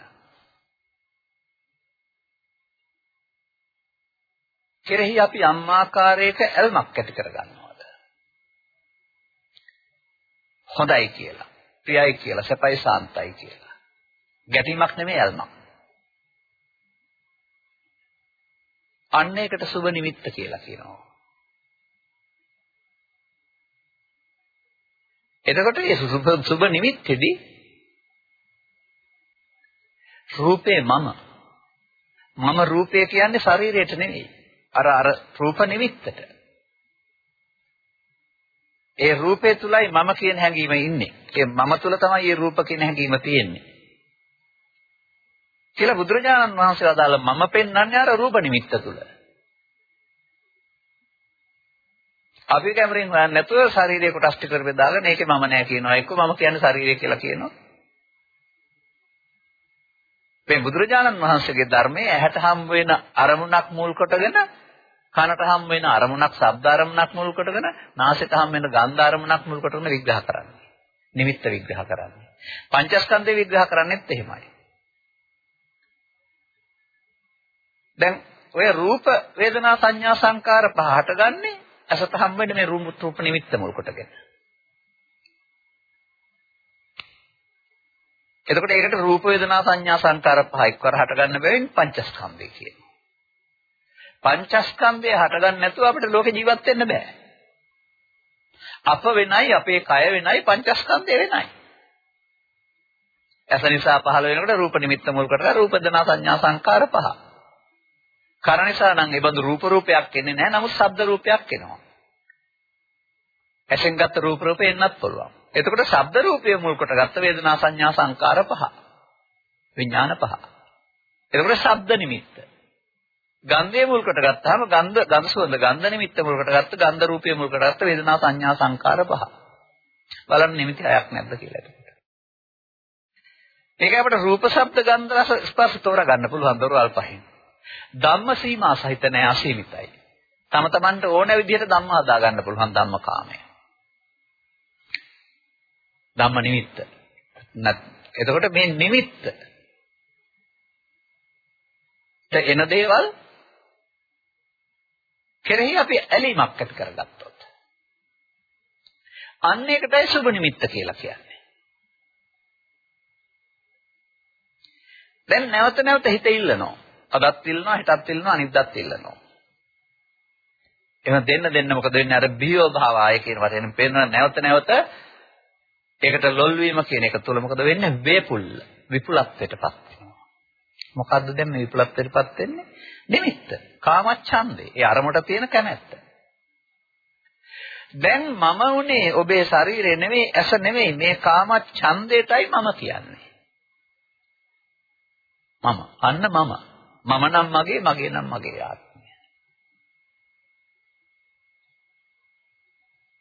කෙරෙහි අපි අම්මාකාරයක ඇල්මක් ඇති කරගන්නවාද හොඳයි කියලා ප්‍රියයි කියලා සැපයි සාන්තයි කියලා ගැටීමක් නෙමෙයි ඇල්මක් අන්න ඒකට සුබ නිමිත්ත කියලා කියනවා. එතකොට මේ සුබ සුබ නිමිත්තේදී රූපේ මම. මම රූපය කියන්නේ ශරීරයට නෙවෙයි අර අර රූප නිමිත්තට. ඒ රූපේ තුලයි මම කියන හැඟීම ඉන්නේ. ඒ මම තුල තමයි මේ රූප කියන හැඟීම තියෙන්නේ. කියලා බුදුරජාණන් වහන්සේ වදාළ මම පෙන්වන්නේ අර රූප නිමිත්ත තුල අපි කැමරින් හොයන්නේ නැතුව ශරීරයේ කොටස් ටික කර බෙදාගෙන ඒකේ මම නෑ කියනවා එක්ක මම කියන්නේ ශරීරය කියලා කියනවා මේ බුදුරජාණන් වහන්සේගේ ධර්මයේ ඇහැට හම් වෙන අරමුණක් මුල් කොටගෙන කනට හම් වෙන අරමුණක් ශබ්ද අරමුණක් මුල් කොටගෙන නාසයට හම් වෙන ගන්ධ අරමුණක් මුල් කොටගෙන විග්‍රහ කරන්නේ. නිමිත්ත විග්‍රහ කරන්නේ. පංචස්කන්ධය විග්‍රහ කරන්නේත් එහෙමයි. දැන් ඔය රූප වේදනා සංඥා සංකාර පහ හටගන්නේ අසත හම් වෙන මේ රූප නිමිත්ත මුල් කොටගෙන. එතකොට ඒකට රූප වේදනා සංඥා සංකාර පහ එක්වර හට ගන්න බැවින් පංචස්කන්ධය කියනවා. පංචස්කන්ධය හට ගන්න නැතුව අපිට ලෝකේ ජීවත් වෙන්න බෑ. අප වෙනයි අපේ කය වෙනයි පංචස්කන්ධය වෙනයි. ඇස නිසා පහළ වෙනකොට රූප නිමිත්ත මුල් කරලා රූප වේදනා සංඥා සංකාර පහ. කර නිසා නම් ඒ බඳු රූප රූපයක් එන්නේ නැහැ නමුත් ශබ්ද රූපයක් එනවා. ඇසෙන් ගත්ත රූප රූපේ එන්නත් පුළුවන්. එතකොට ශබ්ද රූපය මුල් කොටගත්ත වේදනා සංඥා සංකාර පහ. විඥාන පහ. එතකොට ශබ්ද නිමිත්ත. ගන්ධය මුල් කොටගත්තාම ගන්ධ ගඳ සුවඳ ගන්ධ නිමිත්ත මුල් කොටගත්ත ගන්ධ රූපය මුල් කොටගත්ත වේදනා සංඥා සංකාර පහ. බලන්න නිමිති හයක් නැද්ද කියලා එතකොට. ඒක අපිට රූප ශබ්ද ගන්ධ රස ස්පර්ශ තෝරා ගන්න පුළුවන් දොරවල් පහෙන්. ධම්ම සීමා සහිත නැහැ අසීමිතයි. තම තමන්ට ඕන විදිහට ධම්ම හදා ගන්න පුළුවන් ධම්ම කාමය. ධම්ම නිමිත්ත. එතකොට මේ නිමිත්ත එන දේවල් කෙරෙහි අපි ඇලීමක් ඇති කරගත්තොත් අන්න ඒකටයි සුබ නිමිත්ත කියලා කියන්නේ. දැන් නැවත නැවත හිත ඉල්ලනවා. අදත් ඉල්ලනවා, හෙටත් ඉල්ලනවා, අනිද්දාත් ඉල්ලනවා. එහෙනම් දෙන්න දෙන්න මොකද වෙන්නේ අර බියෝ භාව ආය කියන වචනෙන් පේන නැවත නැවත ඒකට ලොල් වීම කියන එක තුල මොකද වෙන්නේ? වේපුල්ල විපුලත්වයටපත් වෙනවා. මොකද්ද දැන් මේ විපුලත්වයටපත් වෙන්නේ? නිමිත්ත. කාමච්ඡන්දේ. ඒ අරමුණට තියෙන කැමැත්ත. දැන් මම උනේ ඔබේ ශරීරය නෙමෙයි ඇස නෙමෙයි මේ කාමච්ඡන්දේටයි මම කියන්නේ. මම. අන්න මම. මම නම් මගේ මගේ නම් මගේ ආත්මය.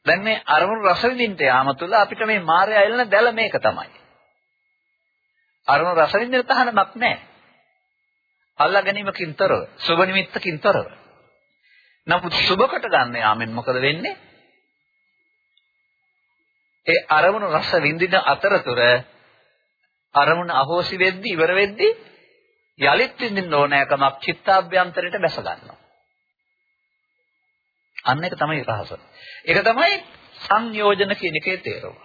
දැන් මේ අරමුණු රස විඳින්න යාම තුළ අපිට මේ මායя එළන දැල මේක තමයි. අරමුණු රස විඳින්න තහනමක් නැහැ. අල්ලා ගැනීමකින් තොරව, සුබ නිමිත්තකින් තොරව. නමුත් සුබකට ගන්න යාමෙන් මොකද වෙන්නේ? ඒ අරමුණු රස විඳින අතරතුර අරමුණ අහෝසි වෙද්දී ඉවර වෙද්දී යලිත් විඳින්න ඕනෑකමක් චිත්තාභ්‍යන්තරයට බැස ගන්නවා. අන්න එක තමයි රහස. ඒක තමයි සංයෝජන කියන එකේ තේරුම.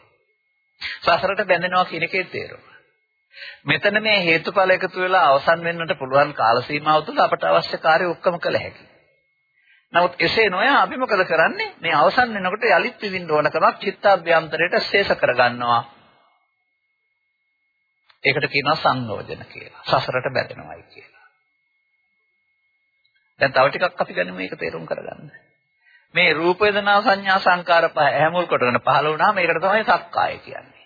සසරට බැඳෙනවා කියන එකේ තේරුම. මෙතන මේ හේතුඵල එකතු වෙලා අවසන් වෙන්නට පුළුවන් කාල සීමාව තුළ අපට අවශ්‍ය කාර්ය ඔක්කොම කළ හැකියි. නමුත් එසේ නොයා අපි මොකද කරන්නේ? මේ අවසන් වෙනකොට යලිත් විඳින්න ඕනකමක් චිත්තාභ්‍යන්තරයට ශේෂ කරගන්නවා. ඒකට කියනවා සංයෝජන කියලා. සසරට බැඳෙනවායි කියලා. දැන් තව ටිකක් අපි ගනිමු මේක තේරුම් කරගන්න. මේ රූප වේදනා සංඥා සංකාර පහ හැමුල් කොටගෙන පහළ වුණාම ඒකට තමයි සක්කාය කියන්නේ.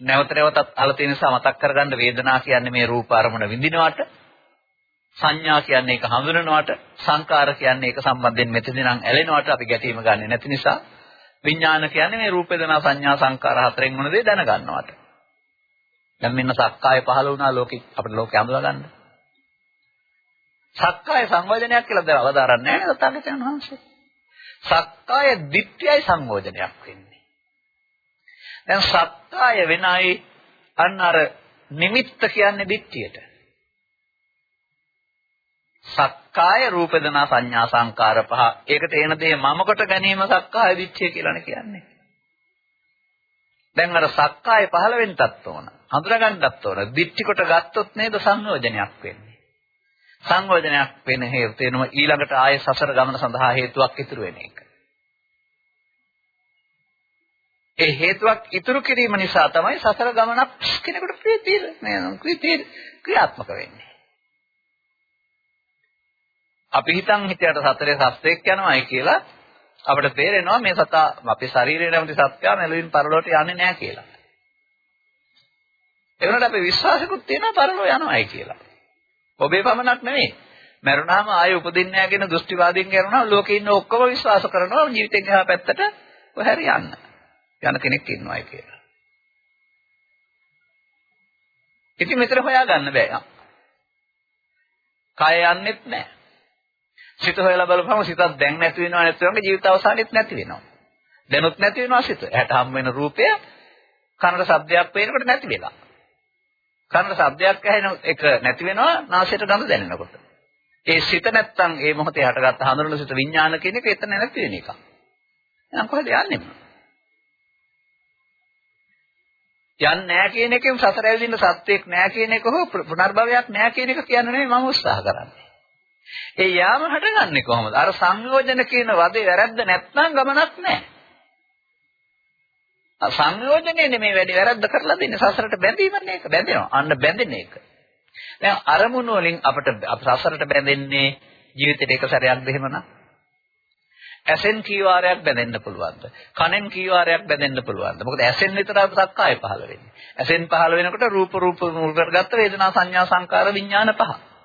නැවත නැවතත් අහලා තියෙන නිසා මතක් කරගන්න වේදනා කියන්නේ මේ රූප අරමුණ විඳිනවට සංඥා කියන්නේ ඒක හඳුනනවට සංකාර කියන්නේ ඒක සම්බන්ධයෙන් මෙතන නම් ඇලෙනවට අපි ගැටීම ගන්නෙ නැති නිසා විඥාන කියන්නේ මේ රූප වේදනා සංඥා සංකාර හතරෙන් මොන දේ දැනගන්නවට. දැන් මෙන්න සක්කාය පහළ වුණා ලෝකෙ අපිට ලෝකෙ අඳුලා ගන්න. සක්කාය සංවේදනයක් කියලා දැන් අවදාරන්නේ නැහැ නේද තථාගතයන් වහන්සේ. සක්කාය දිට්ඨියයි සංවෝජනයක් වෙන්නේ. දැන් සක්කාය වෙනයි අන්න අර නිමිත්ත කියන්නේ දිට්ඨියට. සක්කාය රූපදනා සංඥා සංකාර පහ. ඒකට එන දේ මම කොට ගැනීම සක්කාය දිට්ඨිය කියලානේ කියන්නේ. දැන් අර සක්කාය පහළ වෙන්නත් ඕන. හඳුනාගන්නත් ඕන. දිට්ඨි කොට ගත්තොත් නේද සංයෝජනයක් වෙන්නේ. සංයෝජනයක් වෙන හේතු වෙනවා ඊළඟට ආයේ සසර ගමන සඳහා හේතුවක් ඉතුරු වෙන එක. ඒ හේතුවක් ඉතුරු කිරීම නිසා තමයි සසර ගමනක් කෙනෙකුට ප්‍රීතිය මේ ක්‍රියාත්මක වෙන්නේ. අපි හිතන් හිතයට සතරේ සත්‍යයක් යනවායි කියලා අපිට තේරෙනවා මේ සතා අපේ ශරීරයේ නැමැති සත්‍යය මෙලොවින් පරලෝට යන්නේ නැහැ කියලා. ඒ වුණාට අපේ විශ්වාසිකුත් තියෙනවා පරලෝ යනවායි කියලා. ඔබේ පමණක් නෙමෙයි. මරුණාම ආයෙ උපදින්නේ නැහැ කියන දෘෂ්ටිවාදීන් කරනවා ලෝකේ ඉන්න ඔක්කොම විශ්වාස කරනවා ජීවිතෙන් එහා පැත්තට ඔහැර යන්න. යන කෙනෙක් ඉන්නවායි කියලා. ඉතින් මෙතන හොයාගන්න බෑ. කය යන්නෙත් නැහැ. සිත හොයලා බලපුවම සිතක් දැන් නැති වෙනවා නැති වෙනවා ජීවිත අවසානෙත් නැති වෙනවා. දැනුත් නැති වෙනවා සිත. ඇහැට හම් වෙන රූපය කනට ශබ්දයක් පේනකොට නැති වෙලා. කනට ශබ්දයක් ඇහෙන එක නැති වෙනවා නාසයට ගඳ දැනෙනකොට. ඒ සිත නැත්තම් ඒ මොහොතේ හටගත්ත හඳුනන සිත විඥාන කියන එක එතන නැති වෙන එක. එහෙනම් කොහෙද යන්නේ? යන්නේ නැහැ කියන එකෙන් සසර ඇවිදින්න සත්‍යයක් නැහැ කියන එක හෝ පුනර්භවයක් නැහැ කියන එක කියන්නේ නෙමෙයි මම උත්සාහ කරන්නේ. ඒ යාම හටගන්නේ කොහොමද? අර සංයෝජන කියන වදේ වැරද්ද නැත්නම් ගමනක් නැහැ. සංයෝජනේ නෙමෙයි වැඩි වැරද්ද කරලා දෙන්නේ සසරට බැඳීමන්නේ ඒක බැඳෙනවා. අන්න බැඳෙන එක. දැන් අරමුණු වලින් අපිට සසරට බැඳෙන්නේ ජීවිතේට එක සැරයක්ද එහෙමනම්? ඇසෙන් කී වාරයක් බැඳෙන්න පුළුවන්ද? කනෙන් කී වාරයක් බැඳෙන්න පුළුවන්ද? මොකද ඇසෙන් විතරක් සක්කාය පහළ වෙන්නේ. ඇසෙන් පහළ වෙනකොට රූප රූප මුල් කරගත්ත වේදනා සංඥා සංකාර විඥාන පහ.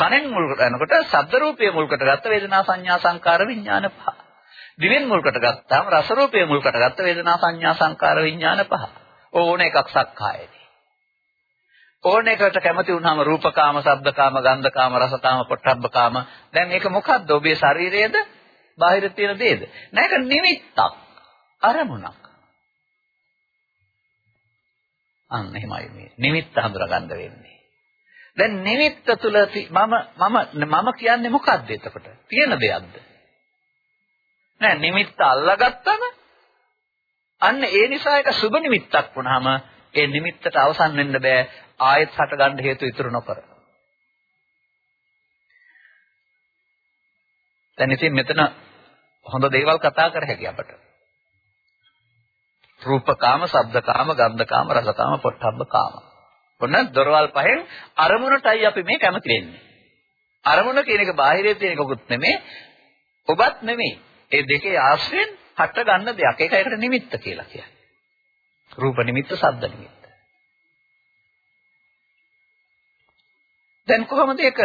කනෙන් මුල් කරනකොට ශබ්ද රූපය මුල් කරගත්ත වේදනා සංඥා සංකාර විඥාන පහ. දිවෙන් මුල් කරගත්තාම රස රූපය මුල් කරගත්ත වේදනා සංඥා සංකාර විඥාන පහ. ඕන එකක් සක්කායයි. ඕන එකට කැමති වුණාම රූපකාම, ශබ්දකාම, ගන්ධකාම, රසකාම, පොට්ටබ්බකාම. දැන් මේක මොකද්ද? ඔබේ ශරීරයේද? බාහිර තියෙන දේද? නෑ ඒක නිමිත්තක්. අරමුණක්. අන්න එහෙමයි මේ. නිමිත්ත හඳුනා ගන්න වෙන්නේ. දැන් නිමිත්ත තුල මම මම මම කියන්නේ මොකද්ද එතකොට? තියෙන දෙයක්ද? නෑ නිමිත්ත අල්ලාගත්තම අන්න ඒ නිසා ඒක සුබ නිමිත්තක් වුණාම ඒ නිමිත්තට අවසන් වෙන්න බෑ ආයෙත් හට ගන්න හේතු ඉතුරු නොකර. දැන් ඉතින් මෙතන හොඳ දේවල් කතා කර හැකි අපට. රූපකාම, ශබ්දකාම, ගන්ධකාම, රසකාම, පොට්ටබ්බකාම. ඔන්න දොරවල් පහෙන් අරමුණටයි අපි මේ කැමති වෙන්නේ. අරමුණ කියන එක බාහිරයේ තියෙන එකකුත් නෙමෙයි, ඔබත් නෙමෙයි. ඒ දෙකේ ආශ්‍රයෙන් හට ගන්න දෙයක්. ඒක ඒකට නිමිත්ත කියලා කියන්නේ. රූප නිමිත්ත, ශබ්ද නිමිත්ත. දැන් කොහොමද ඒක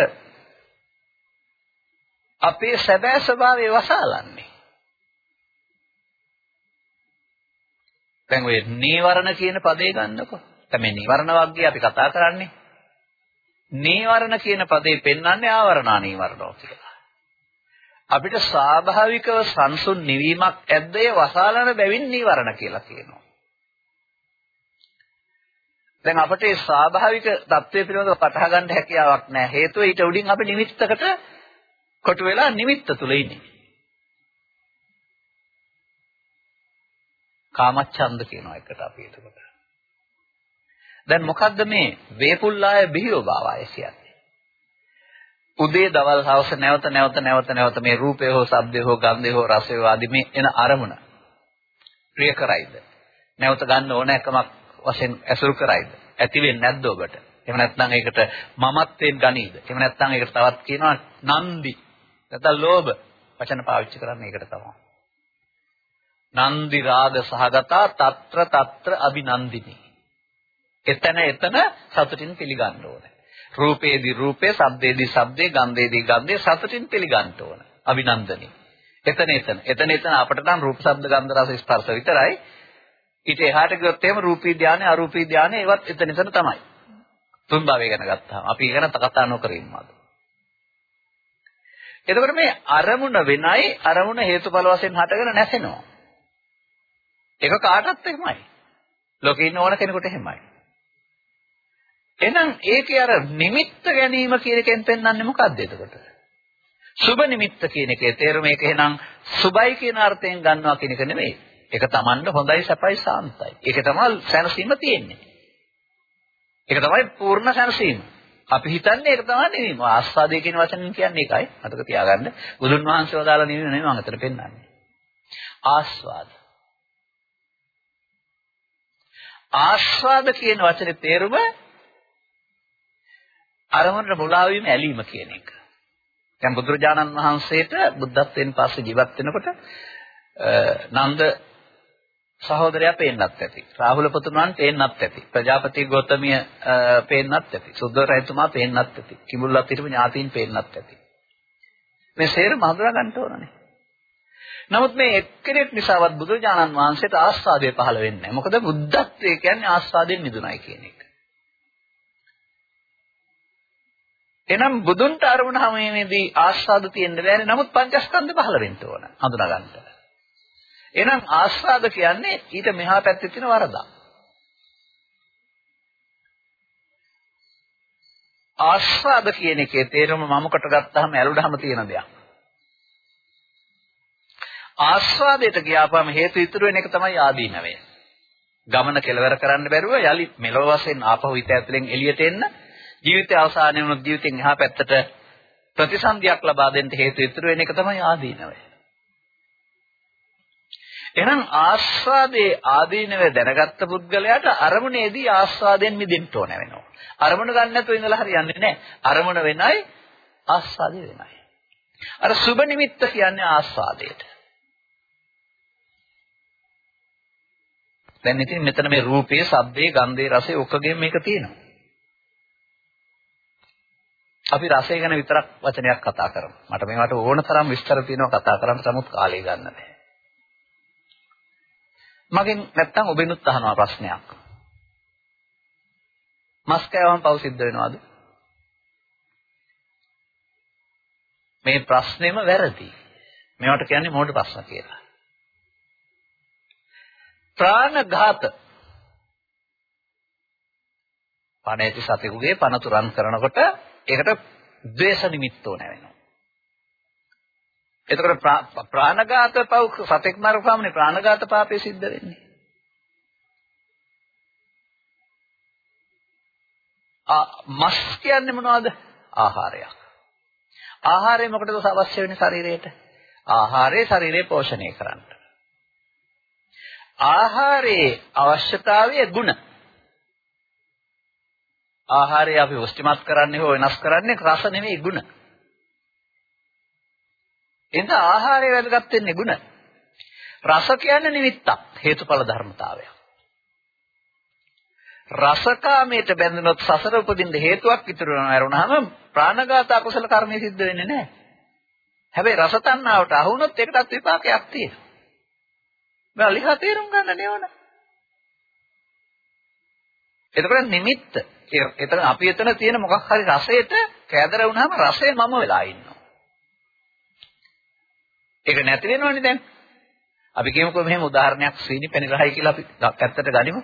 අපේ සැබෑ ස්වභාවය වසාලන්නේ? දැන් ඔය නීවරණ කියන පදේ ගන්නකො. දැන් මේ නීවරණ වර්ගය අපි කතා කරන්නේ. නීවරණ කියන පදේ පෙන්වන්නේ ආවරණා නීවරණෝ කියලා. අපිට ස්වාභාවිකව සංසුන් නිවීමක් ඇද්ද ඒ වසාලන බැවින් නීවරණ කියලා කියනවා. දැන් අපිට ඒ ස්වාභාවික தත්ත්වය පිළිබඳව පටහ ගන්න හැකියාවක් නැහැ. හේතුව ඊට උඩින් අපි නිමිත්තකට කොටු වෙලා නිමිත්ත තුල ඉන්නේ. කාමච්ඡන්ද කියනවා එකට අපි එතකොට. දැන් මොකද්ද මේ වේපුල්ලාය බිහිව බවය කියන්නේ? උදේ දවල් හවස නැවත නැවත නැවත නැවත මේ රූපය හෝ ශබ්දය හෝ ගන්ධය හෝ රසය ආදී මේ එන අරමුණ ප්‍රිය කරයිද? නැවත ගන්න ඕන එකමක් වශයෙන් ඇසුරු කරයිද? ඇති වෙන්නේ නැද්ද ඔබට? එහෙම නැත්නම් ඒකට මමත්වයෙන් ගනීද? එහෙම නැත්නම් ඒකට තවත් කියනවා නන්දි නැත්නම් ලෝභ වචන පාවිච්චි කරන්නේ ඒකට තමයි. නන්දි රාග සහගතා తත්‍ර తත්‍ර අභිනන්දිනී. එතන එතන සතුටින් පිළිගන්න ඕනේ. රූපේදී රූපේ, ශබ්දේදී ශබ්දේ, ගන්ධේදී ගන්ධේ සතුටින් පිළිගන්න ඕන. අභිනන්දනී. එතන එතන. එතන එතන අපිට නම් රූප, ශබ්ද, ගන්ධ, රස, ස්පර්ශ විතරයි. ඊට එහාට ගියොත් එහෙම රූපී ධානය, අරූපී ධානය ඒවත් එතන එතන තමයි. තුන් භවය ගැන ගත්තාම අපි ගැන කතා නොකර ඉන්නවාද? එතකොට මේ අරමුණ වෙනයි අරමුණ හේතුඵල වශයෙන් හටගෙන නැසෙනවා. ඒක කාටත් එහෙමයි. ලෝකේ ඉන්න ඕන කෙනෙකුට එහෙමයි. එහෙනම් ඒකේ අර නිමිත්ත ගැනීම කියන එකෙන් පෙන්වන්නේ මොකද්ද එතකොට? සුබ නිමිත්ත කියන එකේ තේරුම ඒක එහෙනම් සුබයි කියන අර්ථයෙන් ගන්නවා කියන එක නෙමෙයි. ඒක Tamanne හොඳයි සැපයි සාන්තයි. ඒක තමයි සැනසීම තියෙන්නේ. ඒක තමයි පූර්ණ සැනසීම. අපි හිතන්නේ ඒක තමයි නෙමෙයි. ආස්වාදයේ කියන වචනෙන් කියන්නේ ඒකයි. මතක තියාගන්න. බුදුන් වහන්සේ වදාලා නෙමෙයි නෙමෙයි මම අතට පෙන්නන්නේ. ආස්වාද. ආස්වාද කියන වචනේ තේරුම අරමුණට මුලා වීම ඇලීම කියන එක. දැන් බුදුරජාණන් වහන්සේට බුද්ධත්වයෙන් පස්සේ ජීවත් වෙනකොට නන්ද සහෝදරයා පේන්නත් ඇති. රාහුල පුතුණන් පේන්නත් ඇති. ප්‍රජාපති ගෞතමිය පේන්නත් ඇති. සුද්ධ රජතුමා පේන්නත් ඇති. කිඹුල්ලත් හිටපු ඥාතීන් පේන්නත් ඇති. මේ සේරම හඳුනා ගන්න ඕනනේ. නමුත් මේ එක්කෙනෙක් නිසාවත් බුදුරජාණන් වහන්සේට ආස්වාදය පහළ වෙන්නේ නැහැ. මොකද බුද්ධත්වයේ කියන්නේ ආස්වාදයෙන් මිදුණයි කියන එක. එනම් බුදුන්ට අරමුණ හැමෙමේදී ආස්වාද තියෙන්න බෑනේ. නමුත් පංචස්කන්ධ පහළ වෙන්න ඕන. හඳුනා ගන්න. එහෙනම් ආස්වාද කියන්නේ ඊට මෙහා පැත්තේ තියෙන වරදක්. ආස්වාද කියන එකේ තේරුම මම කොට ගත්තාම ඇලුඩහම තියෙන දෙයක්. ආස්වාදයට ගියාපම හේතු ඉතුරු වෙන එක තමයි ආදීනවය. ගමන කෙලවර කරන්න බැරුව යලි මෙලොව වශයෙන් ආපහු හිත ඇතුලෙන් එළියට එන්න ජීවිතය අවසානයේ වුණොත් ජීවිතෙන් එහා පැත්තට ප්‍රතිසන්දියක් ලබා දෙන්න හේතු ඉතුරු වෙන එක තමයි ආදීනවය. එහෙනම් ආස්වාදයේ ආදීනව දැනගත්ත පුද්ගලයාට අරමුණේදී ආස්වාදයෙන් මිදෙන්න ඕන වෙනවා. අරමුණ ගන්න නැතුව ඉඳලා හරියන්නේ නැහැ. අරමුණ වෙනයි ආස්වාදය වෙනයි. අර සුබ නිමිත්ත කියන්නේ ආස්වාදයට. දැන් ඉතින් මෙතන මේ රූපයේ, ශබ්දයේ, ගන්ධයේ, රසයේ ඔක්කොගෙම මේක තියෙනවා. අපි රසය ගැන විතරක් වචනයක් කතා කරමු. මට මේවට ඕන තරම් විස්තර තියෙනවා කතා කරන්න නමුත් කාලය ගන්න නැහැ. මගෙන් නැත්තම් ඔබෙනුත් අහනවා ප්‍රශ්නයක්. මස් කෑවම පව් සිද්ධ වෙනවද? මේ ප්‍රශ්නේම වැරදි. මේවට කියන්නේ මොඩ ප්‍රශ්න කියලා. ප්‍රාණඝාත පණේති සතෙකුගේ පණ තුරන් කරනකොට ඒකට ද්වේෂ නිමිත්ත ඕන වෙනවා. එතකොට ප්‍රාණඝාත පව් සතෙක් මරපුවාමනේ ප්‍රාණඝාත පාපේ සිද්ධ වෙන්නේ. ආ මස් කියන්නේ මොනවද? ආහාරයක්. ආහාරය මොකටද අවශ්‍ය වෙන්නේ ශරීරයට? ආහාරය ශරීරය පෝෂණය කරන්න. ආහාරයේ අවශ්‍යතාවය ගුණ. ආහාරය අපි වස්තිමත් කරන්නේ හෝ වෙනස් කරන්නේ රස නෙමෙයි ගුණ. එඳ ආහාරය වැදගත් වෙන්නේ ಗುಣ. රස කියන්නේ නිමිත්තක් හේතුඵල ධර්මතාවයක්. රසකාමයට බැඳුනොත් සසර උපදින්න හේතුවක් ඉතුරු වෙනවරුනහම ප්‍රාණඝාත අකුසල කර්මය සිද්ධ වෙන්නේ නැහැ. හැබැයි රස තණ්හාවට අහු වුණොත් ඒකටත් විපාකයක් තියෙනවා. මම ලිහා තේරුම් ගන්න නේවන. එතකොට නිමිත්ත. එතන අපි එතන තියෙන මොකක් හරි රසයට කැදර වුණාම රසය මම වෙලා ඉන්නවා. ඒක නැති වෙනවනේ දැන්. අපි කියමුකෝ මෙහෙම උදාහරණයක් සීනි පැණි රහයි කියලා අපි පැත්තට ගනිමු.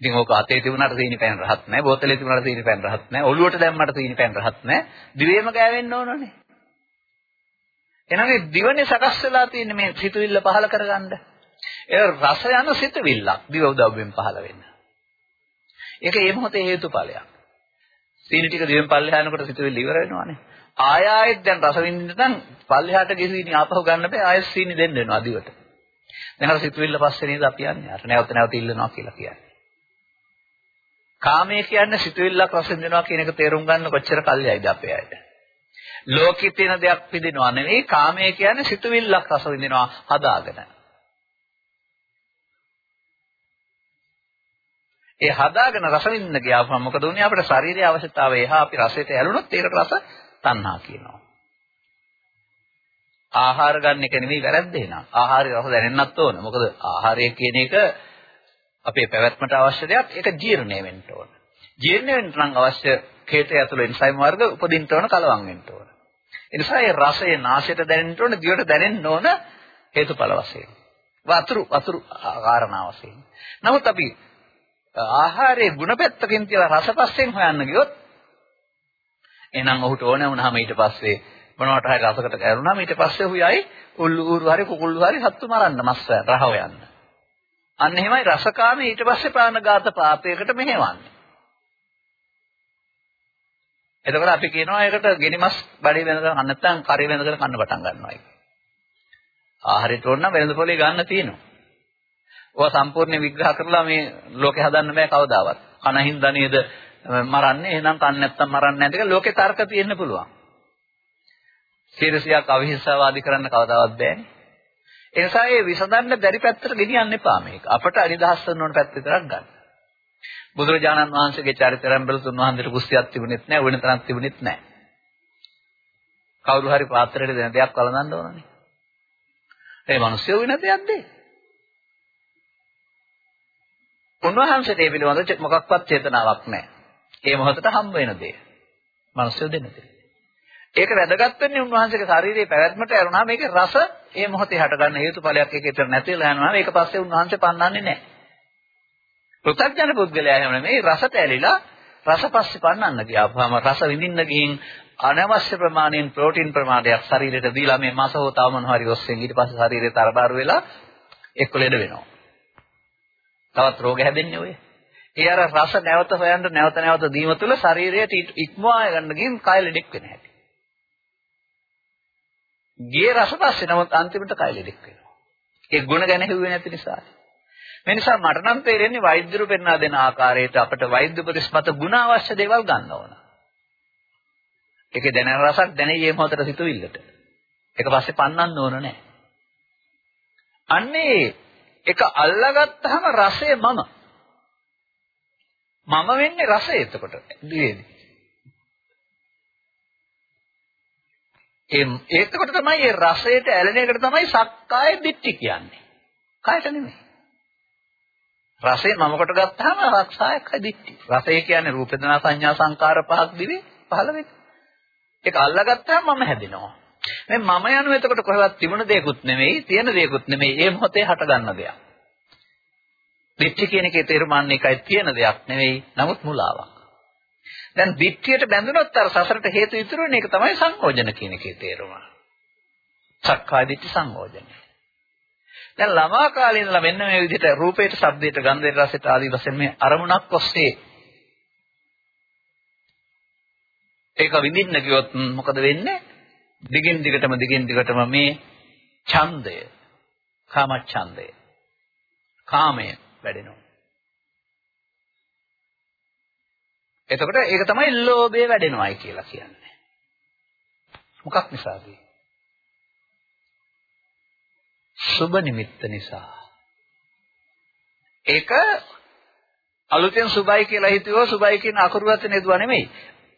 ඉතින් ඕක අතේ තිබුණාට සීනි පැණි රහත් නැහැ, බෝතලේ තිබුණාට සීනි පැණි රහත් නැහැ, ඔළුවට දැම්මට සීනි පැණි රහත් නැහැ. දිවේම ගෑවෙන්න ඕනනේ. එහෙනම් මේ දිවනේ සකස් වෙලා තියෙන මේ සිතුවිල්ල පහල කරගන්න. ඒ රස යන සිතුවිල්ලක් දිව උදව්වෙන් පහල වෙන්න. ඒක ඒ මොහොතේ හේතුඵලයක්. සීනි ටික දිවෙන් පල්ලෙහා යනකොට සිතුවිල්ල ඉවර වෙනවානේ. ආය ආයෙත් දැන් රස විඳින්න නම් පල්ලෙහාට ගෙසීනි ආපහු ගන්න බෑ ආයෙත් සීනි දෙන්න වෙනවා දිවට. දැන් අර සිතුවිල්ල පස්සේ නේද අපි යන්නේ. අර නැවත නැවත ඉල්ලනවා කියලා කියන්නේ. කාමයේ කියන්නේ සිතුවිල්ලක් රස විඳිනවා කියන එක තේරුම් ගන්න කොච්චර කල්යයිද අපේ අයට. ලෝකෙ තියෙන දෙයක් විඳිනවා නෙවෙයි කාමය කියන්නේ සිතුවිල්ලක් රස විඳිනවා හදාගෙන. ඒ හදාගෙන රස විඳින්න ගියාම මොකද උනේ අපේ ශාරීරික අවශ්‍යතාවය එහා අපි රසයට ඇලුනොත් ඒකට රස තණ්හා කියනවා. ආහාර ගන්න එක නෙවෙයි වැරද්ද එනවා. ආහාරය රස දැනෙන්නත් ඕන. මොකද ආහාරය කියන එක අපේ පැවැත්මට අවශ්‍ය දෙයක්. ඒක ජීර්ණය වෙන්න ඕන. ජීර්ණය වෙන්න නම් අවශ්‍ය කේතය ඇතුළේ එන්සයිම් වර්ග උපදින්න ඕන කලවම් වෙන්න ඕන. ඒ නිසා ඒ රසය නාසයට දැනෙන්න ඕන, දිවට දැනෙන්න ඕන හේතුඵල වශයෙන්. වතුරු වතුරු කාරණා වශයෙන්. නමුත් අපි ආහාරයේ ಗುಣ පැත්තකින් කියලා රසපස්යෙන් හොයන්න ගියොත් එහෙනම් ඔහුට ඕන වුණාම ඊට පස්සේ මොනවට හරි රසකට කරුණාම ඊට පස්සේ ඔහු යයි උල්ලු ඌරු හරි කුකුල්ලු හරි සත්තු මරන්න මස් රහ හොයන්න. අන්න එහෙමයි රසකාමී ඊට පස්සේ ප්‍රාණඝාත පාපයකට මෙහෙවන්නේ. එතකොට අපි කියනවා ඒකට ගෙනිමස් බඩේ වෙනකන් නැත්නම් කරේ වෙනකන් කන්න පටන් ගන්නවා ඒක. ආහාරයට ඕන නම් වෙනද පොලේ ගන්න තියෙනවා. ඔවා සම්පූර්ණ විග්‍රහ කරලා මේ ලෝකේ හදන්න බෑ කවදාවත්. කනින් දනේද මරන්නේ එහෙනම් කන්න නැත්තම් මරන්නේ නැද්ද කියලා ලෝකේ තර්ක තියෙන්න පුළුවන්. සිරසියක් අවිහිංසාවාදී කරන්න කවදාවත් බෑනේ. ඒ නිසා ඒ විසඳන්න බැරි පැත්තට ගෙනියන්න එපා මේක. අපට අනිදහස් කරන ඕන පැත්ත විතරක් ගන්න. බුදුරජාණන් වහන්සේගේ චරිතරම් බැලුවොත් උන්වහන්සේට කුස්සියක් තිබුණෙත් නැහැ, වෙන තරක් තිබුණෙත් නැහැ. කවුරු හරි පාත්‍රයට දෙන දෙයක් වළඳන්න ඕනනේ. ඒ මිනිස්සු වෙන දෙයක් දෙයි. උන්වහන්සේට ඒ පිළිබඳව මොකක්වත් චේතනාවක් නැහැ. ඒ මොහොතට හම්බ වෙන දේ. මිනිස්සු දෙන දේ. ඒක වැදගත් වෙන්නේ උන්වහන්සේගේ ශාරීරියේ පැවැත්මට ඇරුණා මේකේ රස ඒ මොහොතේ හටගන්න හේතුඵලයක් එකේතර නැතිලා යනවා. ඒක පස්සේ උන්වහන්සේ පන්නන්නේ නැහැ. පෘථග්ජන පුද්ගලයා එහෙම නෙමෙයි රසට ඇලිලා රස පස්සේ පන්නන්න ගියාම රස විඳින්න ගිහින් අනවශ්‍ය ප්‍රමාණයෙන් ප්‍රෝටීන් ප්‍රමාණයක් ශරීරයට දීලා මේ මාස හෝ තව මොනවා හරි ඔස්සෙන් ඊට පස්සේ ශරීරය තරබාරු වෙලා එක්ක ලෙඩ වෙනවා. තවත් රෝග හැදෙන්නේ ඔය. ඒ අර රස නැවත හොයන්න නැවත නැවත දීම තුළ ශරීරයට ඉක්මවා ගන්න ගින් කය ලෙඩෙක් වෙන හැටි. ගේ රස පස්සේ නමුත් අන්තිමට කය ලෙඩෙක් වෙනවා. ඒ ගුණ ගැන හිව්වේ නැති නිසා. මේ නිසා මට නම් තේරෙන්නේ වෛද්‍යරු පෙන්වා දෙන ආකාරයට අපට වෛද්‍ය උපදෙස්පත ගුණ අවශ්‍ය දේවල් ගන්න ඕන. ඒකේ දැනෙන රසක් දැනෙයි මේ මොහොතට සිතුවිල්ලට. ඒක පස්සේ පන්නන්න ඕන නැහැ. අන්නේ එක අල්ලගත්තාම රසය මම. මම වෙන්නේ රසය එතකොට. දිවේදී. එම් ඒකකොට තමයි ඒ රසයට ඇලෙන එකට තමයි සක්කාය දිට්ඨි කියන්නේ. කායට නෙමෙයි. රසය මම කොට ගත්තාම රක්ෂායකයි දිට්ඨි. රසය කියන්නේ රූප වේදනා සංඥා සංකාර පහක් දිවේ පහළ වෙන්නේ. ඒක අල්ලගත්තාම මම හැදෙනවා. මේ මම යනු එතකොට කොහෙවත් තිබුණ දෙයක්ුත් නෙමෙයි, තියෙන දෙයක්ුත් නෙමෙයි. ඒ මොහොතේ හට ගන්න දෙයක්. දිට්ඨි කියන එකේ තේරුම අන්න එකයි තියෙන දෙයක් නෙවෙයි, නමුත් මුලාවක්. දැන් දිට්ඨියට බැඳුනොත් අර සසරට හේතු ඉතුරු වෙන එක තමයි සංකෝජන කියන එකේ තේරුම. සක්කාය දිට්ඨි සංකෝජනය. දැන් ළමා කාලේ ඉඳලා මෙන්න මේ විදිහට රූපයට, ශබ්දයට, ගන්ධයට, රසයට ආදී වශයෙන් මේ අරමුණක් ඔස්සේ ඒක විඳින්න කිව්වොත් මොකද වෙන්නේ? දිගින් දිගටම දිගින් දිගටම මේ ඡන්දය, කාම ඡන්දය, කාමය වැඩෙනවා. එතකොට ඒක තමයි ලෝභය වැඩෙනවායි කියලා කියන්නේ. මොකක් නිසාද? සුබ නිමිත්ත නිසා. ඒක අලුතෙන් සුබයි කියලා හිතුවෝ සුබයි කියන අකුරුවත් නේදුවා නෙමෙයි.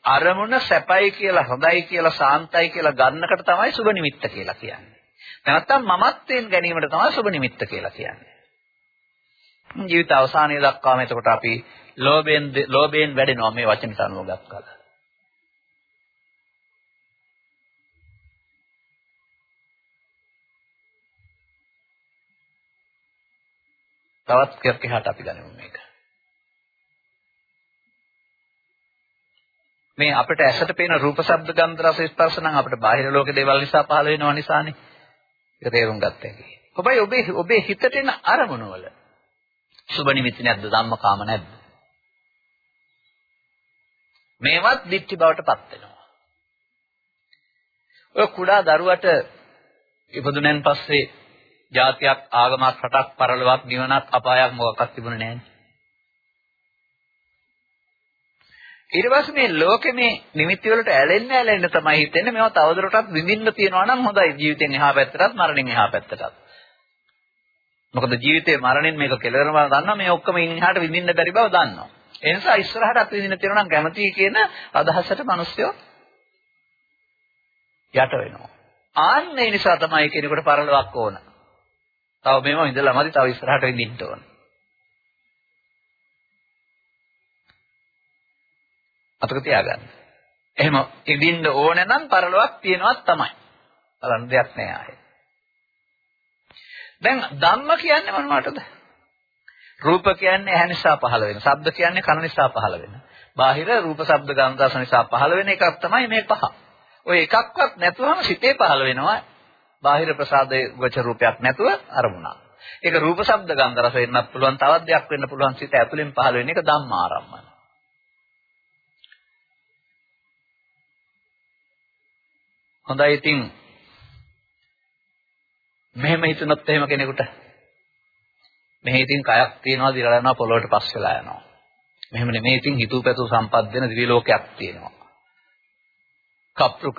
අරමුණ සැපයි කියලා හොඳයි කියලා සාන්තයි කියලා ගන්නකට තමයි සුබ නිමිත්ත කියලා කියන්නේ. නැත්තම් මමත්වයෙන් ගැනීමට තමයි සුබ නිමිත්ත කියලා කියන්නේ. ජීවිත අවසානයේ දක්වාම එතකොට අපි ලෝභයෙන් ලෝභයෙන් වැඩෙනවා මේ වචනට අනුව ගත්තා. තවත් ටිකක් එහාට අපි ගනිමු මේක. මේ අපිට ඇසට පේන රූප, ශබ්ද, ගන්ධ, රස, ස්පර්ශ නම් අපිට බාහිර ලෝක දේවල් නිසා පහළ වෙනව නිසානේ. ඒක තේරුම් ගත්ත හැකි. ඔබයි ඔබේ ඔබේ හිතට එන අරමුණු වල සුබ නිමිති නැද්ද ධම්මකාම නැද්ද? මේවත් දික්ටි බවට පත් වෙනවා. ඔය කුඩා දරුවට ඉපදුනෙන් පස්සේ ජාතියක් ආගමක් රටක් පරලොවක් නිවනක් අපායක් මොකක්වත් තිබුණේ නැහැ. ඊට පස්සේ මේ ලෝකෙ මේ නිමිති වලට ඇලෙන්න ඇලෙන්න තමයි හිතෙන්නේ මේවා තවදුරටත් විඳින්න තියනවා නම් හොඳයි ජීවිතෙන් එහා පැත්තටත් මරණයෙන් එහා පැත්තටත්. මොකද ජීවිතේ මරණයෙන් මේක කෙලවරම දන්නවා මේ ඔක්කොම ඉන්හාට විඳින්න බැරි බව දන්නවා. ඒ නිසා ඉස්සරහටත් විඳින්න තියෙනවා නම් කැමතියි කියන අදහසට මිනිස්සු යට වෙනවා. ආන්න ඒ නිසා තමයි කෙනෙකුට පරලොවක් ඕන. තව මේව ඉඳලාමදි තව ඉස්සරහට විඳින්න ඕන. අතක තියාගන්න. එහෙම ඉඳින්න ඕන නම් පරලොවක් තියෙනවා තමයි. බලන්න දෙයක් නෑ ආයේ. දැන් ධම්ම කියන්නේ මොනවටද? රූප කියන්නේ ඇහැ නිසා පහළ වෙන. ශබ්ද කියන්නේ කන නිසා පහළ වෙන. බාහිර රූප ශබ්ද ගන්ධ රස නිසා පහළ වෙන එකක් තමයි මේ පහ. ඔය එකක්වත් නැතුවම සිතේ පහළ වෙනවා. බාහිර ප්‍රසාදයේ වච රූපයක් නැතුව අරමුණක්. ඒක රූප ශබ්ද ගන්ධ රස වෙන්නත් පුළුවන් තවත් දෙයක් වෙන්න පුළුවන් සිත ඇතුලෙන් පහළ වෙන එක ධම්මාරම්මන. හොඳයි ඉතින් මෙහෙම හිතුනොත් එහෙම කෙනෙකුට මෙහි ඉතින් කයක් තියනවා දිරලා යනවා පොළොවට පස් වෙලා යනවා. මෙහෙම නෙමෙයි ඉතින් හිතුව පැතුව සම්පත් දෙන දිව්‍ය ලෝකයක් තියෙනවා. කප්රුක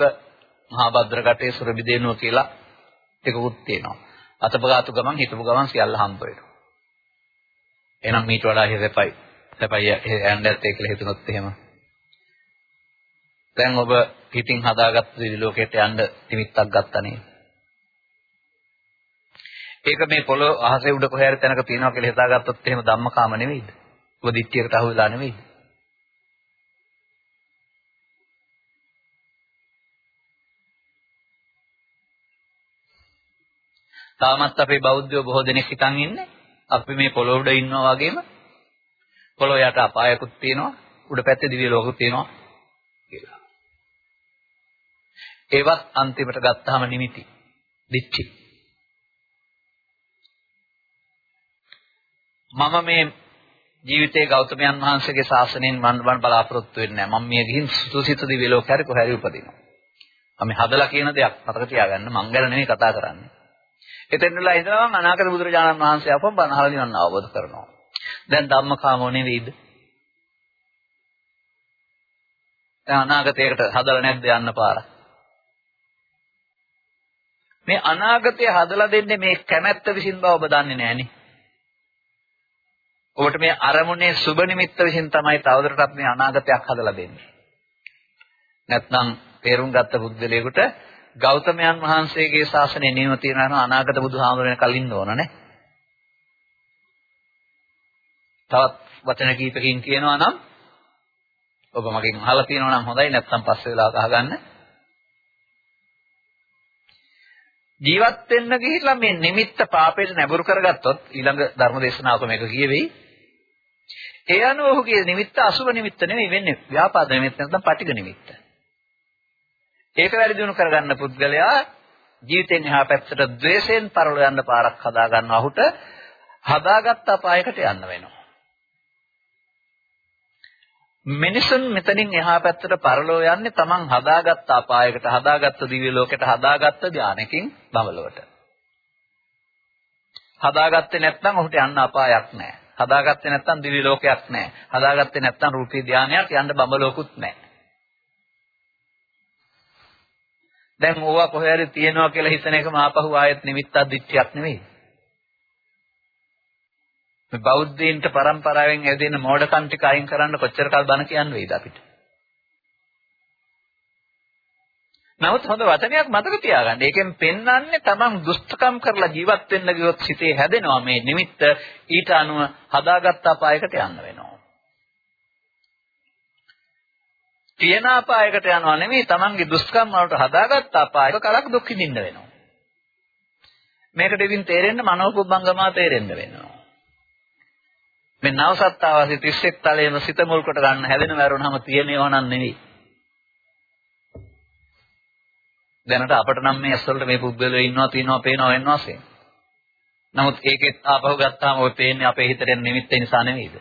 මහා භද්‍රකටේ සුරබිදේනුව කියලා එකකුත් තියෙනවා. අතපගාතු ගමන් හිතපු ගමන් සියල්ල හම්බ වෙනවා. එහෙනම් මීට වඩා හිතපයි. සැපයි යන්නත් ඒ කියලා හිතනොත් එහෙම. දැන් ඔබ හිතින් හදාගත්ත දිවි ලෝකයට යන්න නිමිත්තක් ගත්තා නේද? ඒක මේ පොළොව අහසේ උඩ කොහේ හරි තැනක තියෙනවා කියලා හිතාගත්තොත් එහෙම ධම්මකාම නෙවෙයිද? ඔබ දිට්ඨියකට අහු වෙලා නෙවෙයිද? තාමත් අපේ බෞද්ධයෝ බොහෝ දෙනෙක් හිතන් ඉන්නේ අපි මේ පොළොව උඩ ඉන්නවා වගේම පොළොව යට අපායකුත් තියෙනවා උඩ පැත්තේ දිව්‍ය ලෝකකුත් තියෙනවා කියලා. ඒවත් අන්තිමට ගත්තාම නිමිති. දිච්චි. මම මේ ජීවිතයේ ගෞතමයන් වහන්සේගේ ශාසනයෙන් මම බලාපොරොත්තු වෙන්නේ නැහැ. මම මිය ගිහින් සුසිත දිව්‍ය ලෝකෙ කොහරි උපදිනවා. මම හදලා කියන දෙයක් මතක තියාගන්න මං ගැන නෙමෙයි කතා කරන්නේ. එතෙන්දලා ඉඳලා මම අනාගත බුදුරජාණන් වහන්සේ අපව බණහල නිවන් අවබෝධ කරනවා. දැන් ධම්මකාමෝ නෙවෙයිද? දැන් අනාගතයකට හදලා නැද්ද යන්න පාර? මේ අනාගතය හදලා දෙන්නේ මේ කැමැත්ත විසින් බව ඔබ දන්නේ නැහනේ. ඔබට මේ අරමුණේ සුබ නිමිත්ත විසින් තමයි තවදුරටත් මේ අනාගතයක් හදලා දෙන්නේ. නැත්නම් තේරුම් ගත්ත බුද්ධලේකට ගෞතමයන් වහන්සේගේ ශාසනය නියම තියනවා අනාගත බුදුහාමුදුරනේ කලින් ඕන නේ. තවත් වචන කීපකින් කියනවා නම් ඔබ මගෙන් අහලා තියෙනවා නම් හොඳයි නැත්නම් පස්සේ වෙලාවක අහගන්න. ජීවත් වෙන්න ගිහිල්ලා මේ නිමිත්ත පාපයට නැඹුරු කරගත්තොත් ඊළඟ ධර්ම දේශනාවක මේක කියවෙයි. ඒ අනුව ඔහුගේ නිමිත්ත අසුබ නිමිත්ත නෙමෙයි වෙන්නේ ව්‍යාපාද නිමිත්ත නැත්නම් පටිඝ නිමිත්ත. ඒක වැඩි දියුණු කරගන්න පුද්ගලයා ජීවිතෙන් එහා පැත්තට ද්වේෂයෙන් පරලෝ යන්න පාරක් හදා ගන්නවා. ඔහුට හදාගත්ත අපායකට යන්න වෙනවා. මිනිසුන් මෙතනින් එහා පැත්තට පරලෝ යන්නේ Taman හදාගත්ත අපායකට හදාගත්ත දිව්‍ය ලෝකයට හදාගත්ත ධානයකින් බඹලොවට. හදාගත්තේ නැත්නම් ඔහුට යන්න අපායක් නැහැ. හදාගත්තේ නැත්නම් දිව්‍ය ලෝකයක් නැහැ. හදාගත්තේ නැත්නම් රූපී ධානයක් යන්න බඹලෝකුත් නැහැ. දැන් ඕවා කොහේ හරි තියෙනවා කියලා හිතන එකම ආපහු ආයෙත් නිමිත්තක් දිච්චයක් නෙවෙයි. මේ බෞද්ධයින්ට પરම්පරාවෙන් ඇදෙන මෝඩකම් ටික අයින් කරන්න කොච්චර කල් බණ කියන්න වෙයිද අපිට? නමුත් හොඳ වචනයක් මතක තියාගන්න. ඒකෙන් පෙන්වන්නේ තමන් දුෂ්ටකම් කරලා ජීවත් වෙන්න ගියොත් සිතේ හැදෙනවා මේ නිමිත්ත ඊට අනුව හදාගත්ත අපායකට යන්න වෙනවා. තියෙන අපායකට යනවා නෙමෙයි තමන්ගේ දුෂ්කම් වලට හදාගත්ත අපායක කලක් දුක් විඳින්න වෙනවා. මේකට ඉතින් තේරෙන්න මනෝපුබ්බංගමා තේරෙන්න වෙනවා. මේ නවසත්තාවාසී 31 තලයේම සිත මුල් කොට ගන්න හැදෙන වැරුණාම තියෙනව නන් නෙවෙයි. දැනට අපට නම් මේ ඇස්වලට මේ පුද්ගලයෝ ඉන්නවා තියෙනවා පේනවා වෙනවා සෙන්. නමුත් ඒකෙත් ආපහු ගත්තාම ඔය පේන්නේ අපේ හිතට නිමිත්ත නිසා නෙවෙයිද?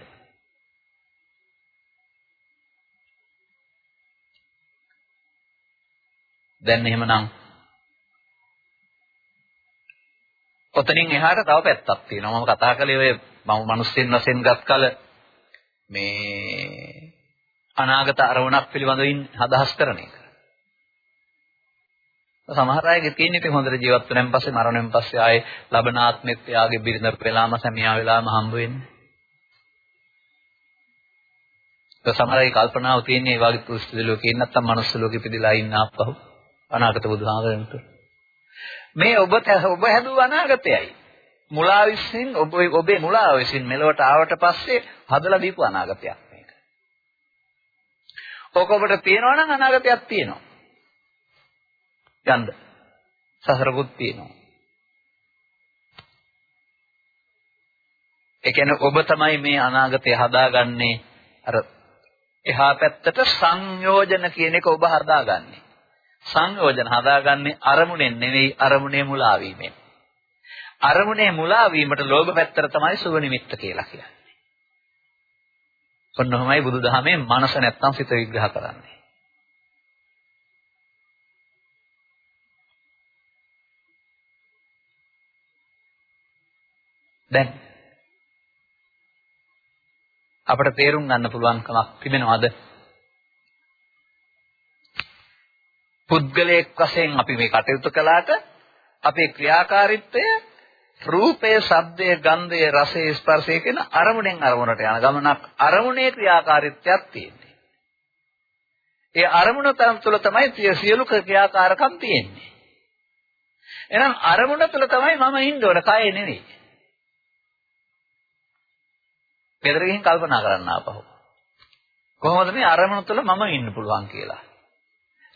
දැන් එහෙමනම් ඔතනින් එහාට තව පැත්තක් තියෙනවා. මම කතා කළේ ඔය මම මිනිස්සුන් වශයෙන් ගත් කල මේ අනාගත අරමුණක් පිළිබඳව අදහස් කරන එක. සමහර අයගේ තියෙන ඉතින් හොඳට ජීවත් වෙනන් පස්සේ මරණයෙන් පස්සේ ආයේ ලබන ආත්මෙත් එයාගේ බිරිඳ වෙලාම සැමියා වෙලාම හම්බ වෙන්නේ. ඒ සමහර අය කල්පනාව තියෙන්නේ ඒ වගේ පුස්තක ලෝකේ නැත්තම් මනුස්ස ලෝකෙ ඉපදිලා ඉන්න අපහු අනාගත බුදුහාමරන්ට. මේ ඔබ ඔබ හැදුව අනාගතයයි. මුලා විසින් ඔබ ඔබේ මුලාව විසින් මෙලොවට ආවට පස්සේ හදලා දීපු අනාගතයක් මේක. ඕක ඔබට තියෙනවා නම් අනාගතයක් තියෙනවා. යන්න. සසරකුත් තියෙනවා. ඒ කියන්නේ ඔබ තමයි මේ අනාගතය හදාගන්නේ අර එහා පැත්තට සංයෝජන කියන එක ඔබ හදාගන්නේ. සංයෝජන හදාගන්නේ අරමුණෙන් නෙවෙයි අරමුණේ මුලා වීමෙන්. අරමුණේ මුලා වීමට ලෝභ පැත්තට තමයි සුව නිමිත්ත කියලා කියන්නේ. ඔන්නෝමයි බුදුදහමේ මනස නැත්තම් සිත විග්‍රහ කරන්නේ. දැන් අපට තේරුම් ගන්න පුළුවන්කමක් තිබෙනවද? පුද්ගලයෙක් වශයෙන් අපි මේ කටයුතු කළාට අපේ ක්‍රියාකාරීත්වය රූපය, ශබ්දය, ගන්ධය, රසය, ස්පර්ශය කියන අරමුණෙන් අරමුණට යන ගමනක් අරමුණේ ක්‍රියාකාරීත්වයක් තියෙන්නේ. ඒ අරමුණ තුළ තමයි සියලු ක්‍රියාකාරකම් තියෙන්නේ. එහෙනම් අරමුණ තුළ තමයි මම ඉන්න ඕන, කය නෙවෙයි. පෙදර ගිහින් කල්පනා කරන්න ආපහු. කොහොමද මේ අරමුණ තුළ මම ඉන්න පුළුවන් කියලා.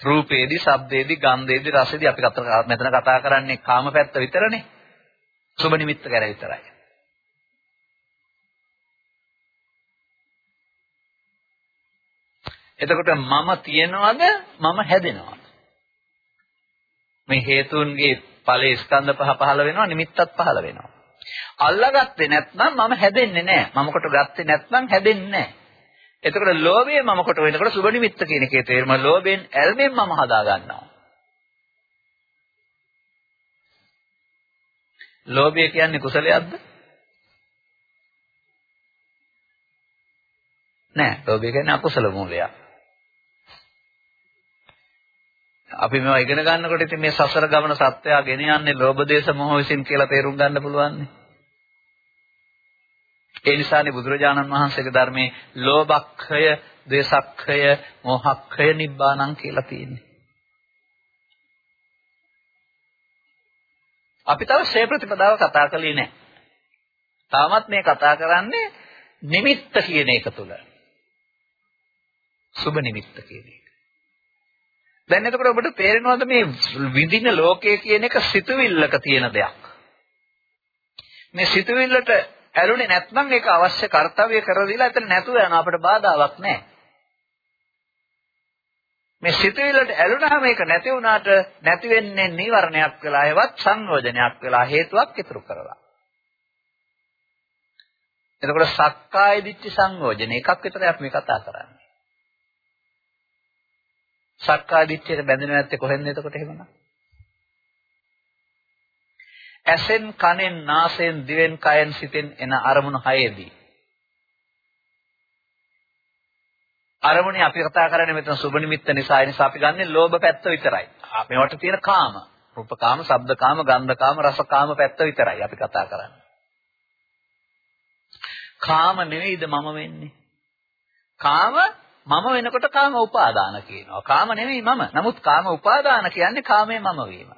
රූපේදී, ශබ්දේදී, ගන්ධේදී, රසේදී අපි මෙතන කතා කරන්නේ කාම පැත්ත විතරනේ. සුබ නිමිත්ත ගැන විතරයි. එතකොට මම තියනවද මම හැදෙනවද මේ හේතුන්ගේ ඵලයේ ස්කන්ධ පහ පහළ වෙනවා නිමිත්තත් පහළ වෙනවා අල්ලාගත්තේ නැත්නම් මම හැදෙන්නේ නැහැ මම කොට ගත්තේ නැත්නම් හැදෙන්නේ නැහැ එතකොට ලෝභය මම කොට වෙනකොට සුබ නිමිත්ත කියන එකේ තේරුම ලෝභයෙන් ඇල්මෙන් මම හදා ගන්නවා ලෝභය කියන්නේ කුසලයක්ද? නෑ, ලෝභය කියන්නේ අකුසල මූලයක්. අපි මේවා ඉගෙන ගන්නකොට ඉතින් මේ සසර ගමන සත්‍යය ගෙන යන්නේ ලෝභ දේශ මොහ විසින් කියලා තේරුම් ගන්න පුළුවන්. ඒ නිසානේ බුදුරජාණන් වහන්සේගේ ධර්මයේ ලෝභක්ඛය, දේශක්ඛය, මොහක්ඛය නිබ්බාණං කියලා තියෙන්නේ. අපි තව ශ්‍රේ ප්‍රතිපදාව කතා කළේ නැහැ. තාමත් මේ කතා කරන්නේ නිමිත්ත කියන එක තුල. සුබ නිමිත්ත කියන එක. දැන් එතකොට ඔබට තේරෙනවද මේ විඳින ලෝකය කියන එක සිතුවිල්ලක තියෙන දෙයක්. මේ සිතුවිල්ලට ඇලුනේ නැත්නම් ඒක අවශ්‍ය කාර්යය කර දීලා එතන නැතුව යන අපිට බාධාවක් නැහැ. මේ සිතුවිල්ලට ඇලුනහම ඒක නැති වුණාට නැති වෙන්නේ නීවරණයක් වෙලා ඒවත් සංයෝජනයක් වෙලා හේතුවක් ඉතුරු කරලා. එතකොට සක්කාය දිට්ඨි සංයෝජන එකක් විතරයි අපි මේ කතා කරන්නේ. සක්කාය දිට්ඨියට බැඳෙන්නේ නැත්තේ කොහෙන්ද එතකොට එහෙමනම්? ඇසෙන් කනෙන් නාසයෙන් දිවෙන් කයෙන් සිතෙන් එන අරමුණු හයේදී අරමුණේ අපි කතා කරන්නේ මෙතන සුබ නිමිත්ත නිසා ඒ නිසා අපි ගන්නෙ ලෝභ පැත්ත විතරයි. මේවට තියෙන කාම, රූපකාම, ශබ්දකාම, ගන්ධකාම, රසකාම පැත්ත විතරයි අපි කතා කරන්නේ. කාම නෙවෙයිද මම වෙන්නේ? කාම මම වෙනකොට කාම උපාදාන කියනවා. කාම නෙවෙයි මම. නමුත් කාම උපාදාන කියන්නේ කාමයේ මම වීම.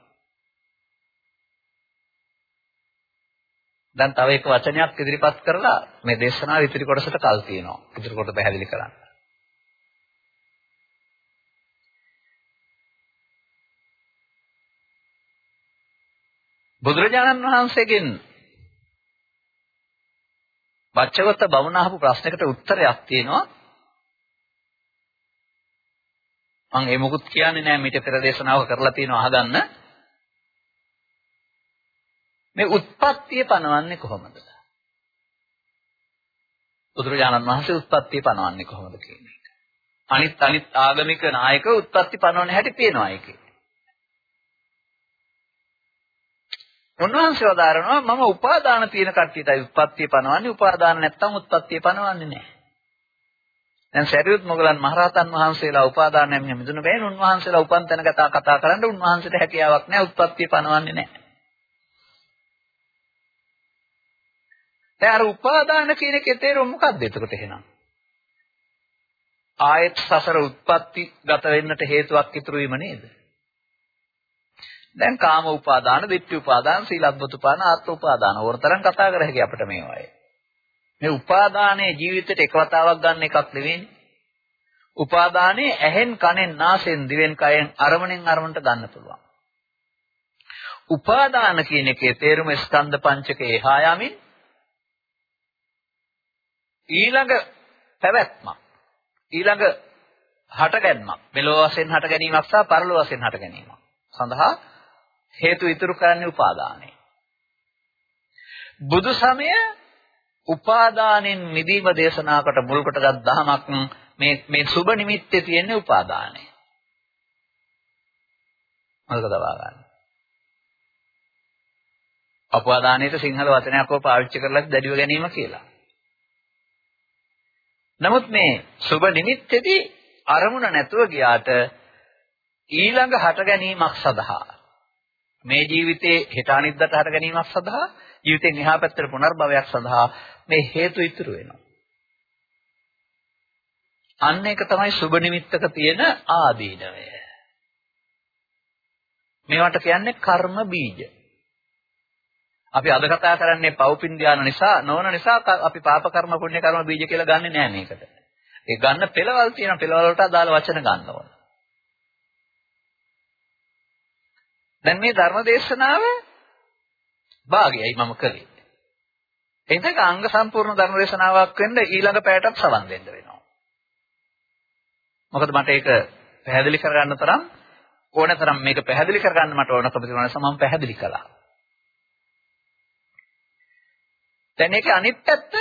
දැන් තව එක වචනයක් ඉදිරිපත් කරලා මේ දේශනාව ඉදිරි කොටසට කල් තියෙනවා. ඉදිරි කොට පැහැදිලි කරන්න. බුදුරජාණන් වහන්සේගෙන් වච්චගත බමුණ අහපු ප්‍රශ්නකට උත්තරයක් තියෙනවා. මම ඒ මොකුත් කියන්නේ නැහැ මීට පෙර දේශනාවක කරලා තියෙනවා අහගන්න. මේ උත්පත්තිය පනවන්නේ කොහොමද? බුදුරජාණන් වහන්සේ උත්පත්තිය පනවන්නේ කොහොමද කියන එක. අනිත් අනිත් ආගමික නායක උත්පත්ති පනවන හැටි පේනවා ඒකේ. උන්වහන්සේ වදාරනවා මම උපාදාන තියෙන කට්ටියටයි උත්පත්තිය පනවන්නේ උපාදාන නැත්තම් උත්පත්තිය පනවන්නේ නැහැ. දැන් සරියුත් මොගලන් මහරහතන් වහන්සේලා උපාදානයෙන් මිදුණු බැවින් උන්වහන්සේලා උපන් තැන කතා කතා කරන්න උන්වහන්සේට හැකියාවක් නැහැ උත්පත්තිය පනවන්නේ නැහැ. දැන් අර උපාදාන කියන එකේ තේරුම මොකක්ද එතකොට එහෙනම්? ආයත් සසර උත්පත්ති ගත වෙන්නට හේතුවක් ඉතුරු වීම නේද? දැන් කාම උපාදාන, ditthi උපාදාන, සීලබ්බත උපාදාන, ආත්ම උපාදාන වරතරම් කතා කර හැකි අපිට මේවායේ. මේ උපාදානයේ ජීවිතේට එක වතාවක් ගන්න එකක් නෙවෙයි. උපාදානයේ ඇහෙන්, කනෙන්, නාසයෙන්, දිවෙන්, කයෙන් අරමුණෙන් අරමුණට ගන්න පුළුවන්. උපාදාන කියන එකේ තේරුම ස්කන්ධ පංචකේ එහා යමින් ඊළඟ පැවැත්මක්. ඊළඟ හටගැන්මක්. මෙලොව වශයෙන් හට ගැනීමක් සහ පරලොව වශයෙන් හට ගැනීමක් සඳහා හේතු ඉතුරු කරන්නේ උපාදානයි. බුදු සමය උපාදානෙන් මිදීම දේශනාකට මුල් කොටගත් දහමක් මේ මේ සුබ නිමිත්තේ තියෙන උපාදානය. මොකද දවා ගන්න අපවාදානයේ සිංහල වචනයක් ඔය පාවිච්චි කරලා දැඩිව ගැනීම කියලා. නමුත් මේ සුබ නිමිත්තේදී අරමුණ නැතුව ගියාට ඊළඟ හට ගැනීමක් සඳහා මේ ජීවිතේ හෙට අනිද්දට හට ගැනීමක් සඳහා ජීවිතෙන් එහා පැත්තට පුනර්භවයක් සඳහා මේ හේතු ඉතුරු වෙනවා. අන්න ඒක තමයි සුබ නිමිත්තක තියෙන ආදීනවය. මේවට කියන්නේ කර්ම බීජ. අපි අද කතා කරන්නේ පෞපින් ධාන නිසා නොවන නිසා අපි පාප කර්ම පුණ්‍ය කර්ම බීජ කියලා ගන්නෙ නෑ මේකට. ඒ ගන්න පෙළවල් තියෙන පෙළවල් වලට අදාළ වචන ගන්න ඕන. දැන් මේ ධර්ම දේශනාව භාගයයි මම කළේ. එතක අංග සම්පූර්ණ ධර්ම දේශනාවක් වෙන්න ඊළඟ පැයටත් සවන් දෙන්න වෙනවා. මොකද මට ඒක පැහැදිලි කරගන්න තරම් ඕනතරම් මේක පැහැදිලි කරගන්න මට ඕනකම තිබුණා නිසා මම පැහැදිලි කළා. දැන් ඒකේ අනිත් පැත්ත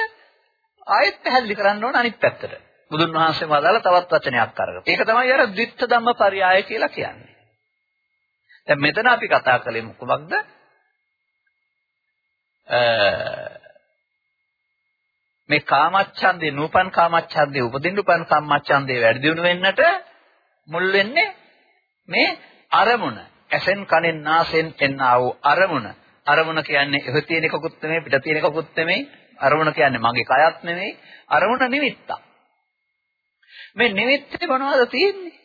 ආයෙත් පැහැදිලි කරන්න ඕන අනිත් පැත්තට. බුදුන් වහන්සේ වදාළ තවත් වචනයක් අරගෙන. ඒක තමයි අර ද්විත්ත ධම්ම පරයය කියලා කියන්නේ. දැන් මෙතන අපි කතා කළේ මොකක්ද? මේ කාමච්ඡන්දේ නූපන් කාමච්ඡන්දේ උපදින්න උපන් කාමච්ඡන්දේ වැඩි දියුණු වෙන්නට මුල් වෙන්නේ මේ අරමුණ. ඇසෙන් කනෙන් නාසෙන් එන්නා වූ අරමුණ. අරමුණ කියන්නේ එහෙ තියෙන එකකුත් නෙමෙයි පිට තියෙන එකකුත් නෙමෙයි. අරමුණ කියන්නේ මගේ කයත් නෙමෙයි. අරමුණ නිමිත්තක්. මේ නිමිත්තේ මොනවද තියෙන්නේ?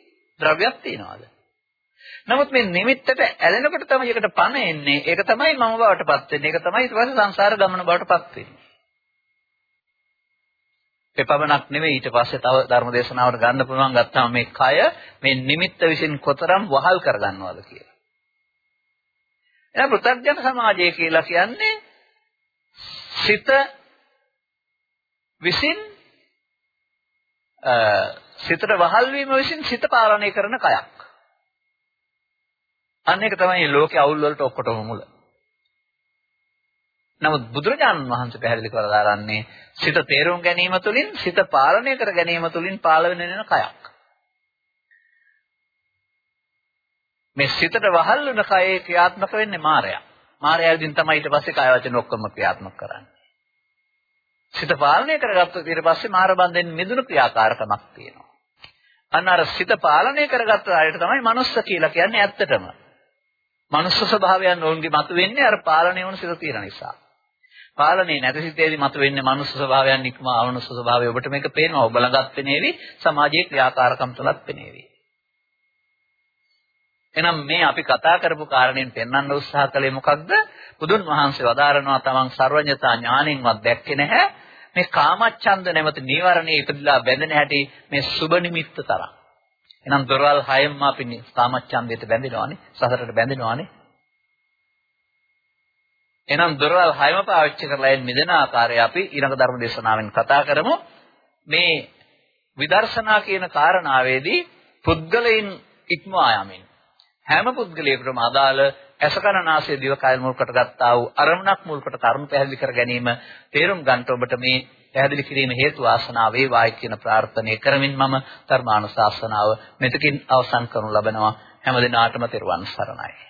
ද්‍රව්‍යයක් තියනවාද? නමුත් මේ නිමිත්තට ඇලෙනකොට තමයි ඒකට පණ එන්නේ. ඒක තමයි මම බවට පත් වෙන්නේ. ඒක තමයි ඊට පස්සේ සංසාර ගමන බවට පත් වෙන්නේ. එපමණක් නෙවෙයි ඊට පස්සේ තව ධර්ම දේශනාවට ගන්න පුළුවන් ගත්තාම මේ කය මේ නිමිත්ත විසින් කොතරම් වහල් කරගන්නවද කියලා. එහෙනම් පෘථග්ජන සමාජය කියලා කියන්නේ සිත විසින් සිතට වහල් වීම විසින් සිත පාලනය කරන කයක්. අන්න ඒක තමයි ලෝකේ අවුල් වලට ඔක්කොටම මුල. නමුත් බුදුරජාණන් වහන්සේ පැහැදිලි කරලා දාරන්නේ සිත තේරුම් ගැනීම තුළින් සිත පාලනය කර ගැනීම තුළින් පාලනය වෙන කයක්. මේ සිතට වහල් වුණ කයේ ක්‍රියාත්මක වෙන්නේ මායя. මායя විදිහින් තමයි ඊට පස්සේ කාය වචන ඔක්කොම ක්‍රියාත්මක කරන්නේ. සිත පාලනය කරගත්තොත් ඊට පස්සේ මාර බන්ධෙන් මිදුණු ක්‍රියාකාරකමක් තියෙනවා. අන්න අර සිත පාලනය කරගත්ත අයට තමයි මනුස්ස කියලා කියන්නේ ඇත්තටම. මනුස්ස ස්වභාවයන් ඔවුන්ගේ මතුවෙන්නේ අර පාලනය වුණ සිත තියෙන නිසා. පාලනේ නැති සිතේදී මතුවෙන්නේ මනුස්ස ස්වභාවයන් ඉක්ම අවනුස්ස ස්වභාවය ඔබට මේක පේනවා ඔබ ළඟත් පෙනේවි සමාජයේ ක්‍රියාකාරකම් තුලත් පෙනේවි. එහෙනම් මේ අපි කතා කරපු කාරණයෙන් පෙන්වන්න උත්සාහ කළේ මොකක්ද? බුදුන් වහන්සේ වදාරනවා තමන් සර්වඥතා ඥාණයෙන්වත් දැක්කේ නැහැ. මේ කාමච්ඡන්ද නැමැති නීවරණේ ඉපදලා බැඳෙන හැටි මේ සුබ නිමිත්ත තරම්. එහෙනම් දොරවල් හයෙන්ම අපි කාමච්ඡන්දයට බැඳෙනවානේ, සසරට බැඳෙනවානේ. එහෙනම් දොරවල් හයම පාවිච්චි කරලා එන් මිදෙන ආකාරය අපි ඊළඟ ධර්ම දේශනාවෙන් කතා කරමු. මේ විදර්ශනා කියන කාරණාවේදී පුද්ගලයන් ඉක්මවා යමින් හැම පුද්ගලයෙකුටම අදාළ ඇසකරනාසය දිවකය මුල් කොට ගත්තා වූ අරමුණක් මුල් කොට කරුණු පැහැදිලි කර ගැනීම තේරුම් ගන්නට ඔබට මේ පැහැදිලි කිරීම හේතු ආසනාව වේවායි කියන ප්‍රාර්ථනාව කරමින් මම ධර්මානුශාසනාව මෙතකින් අවසන් කරනු ලබනවා. හැම දිනාටම තෙරුවන් සරණයි.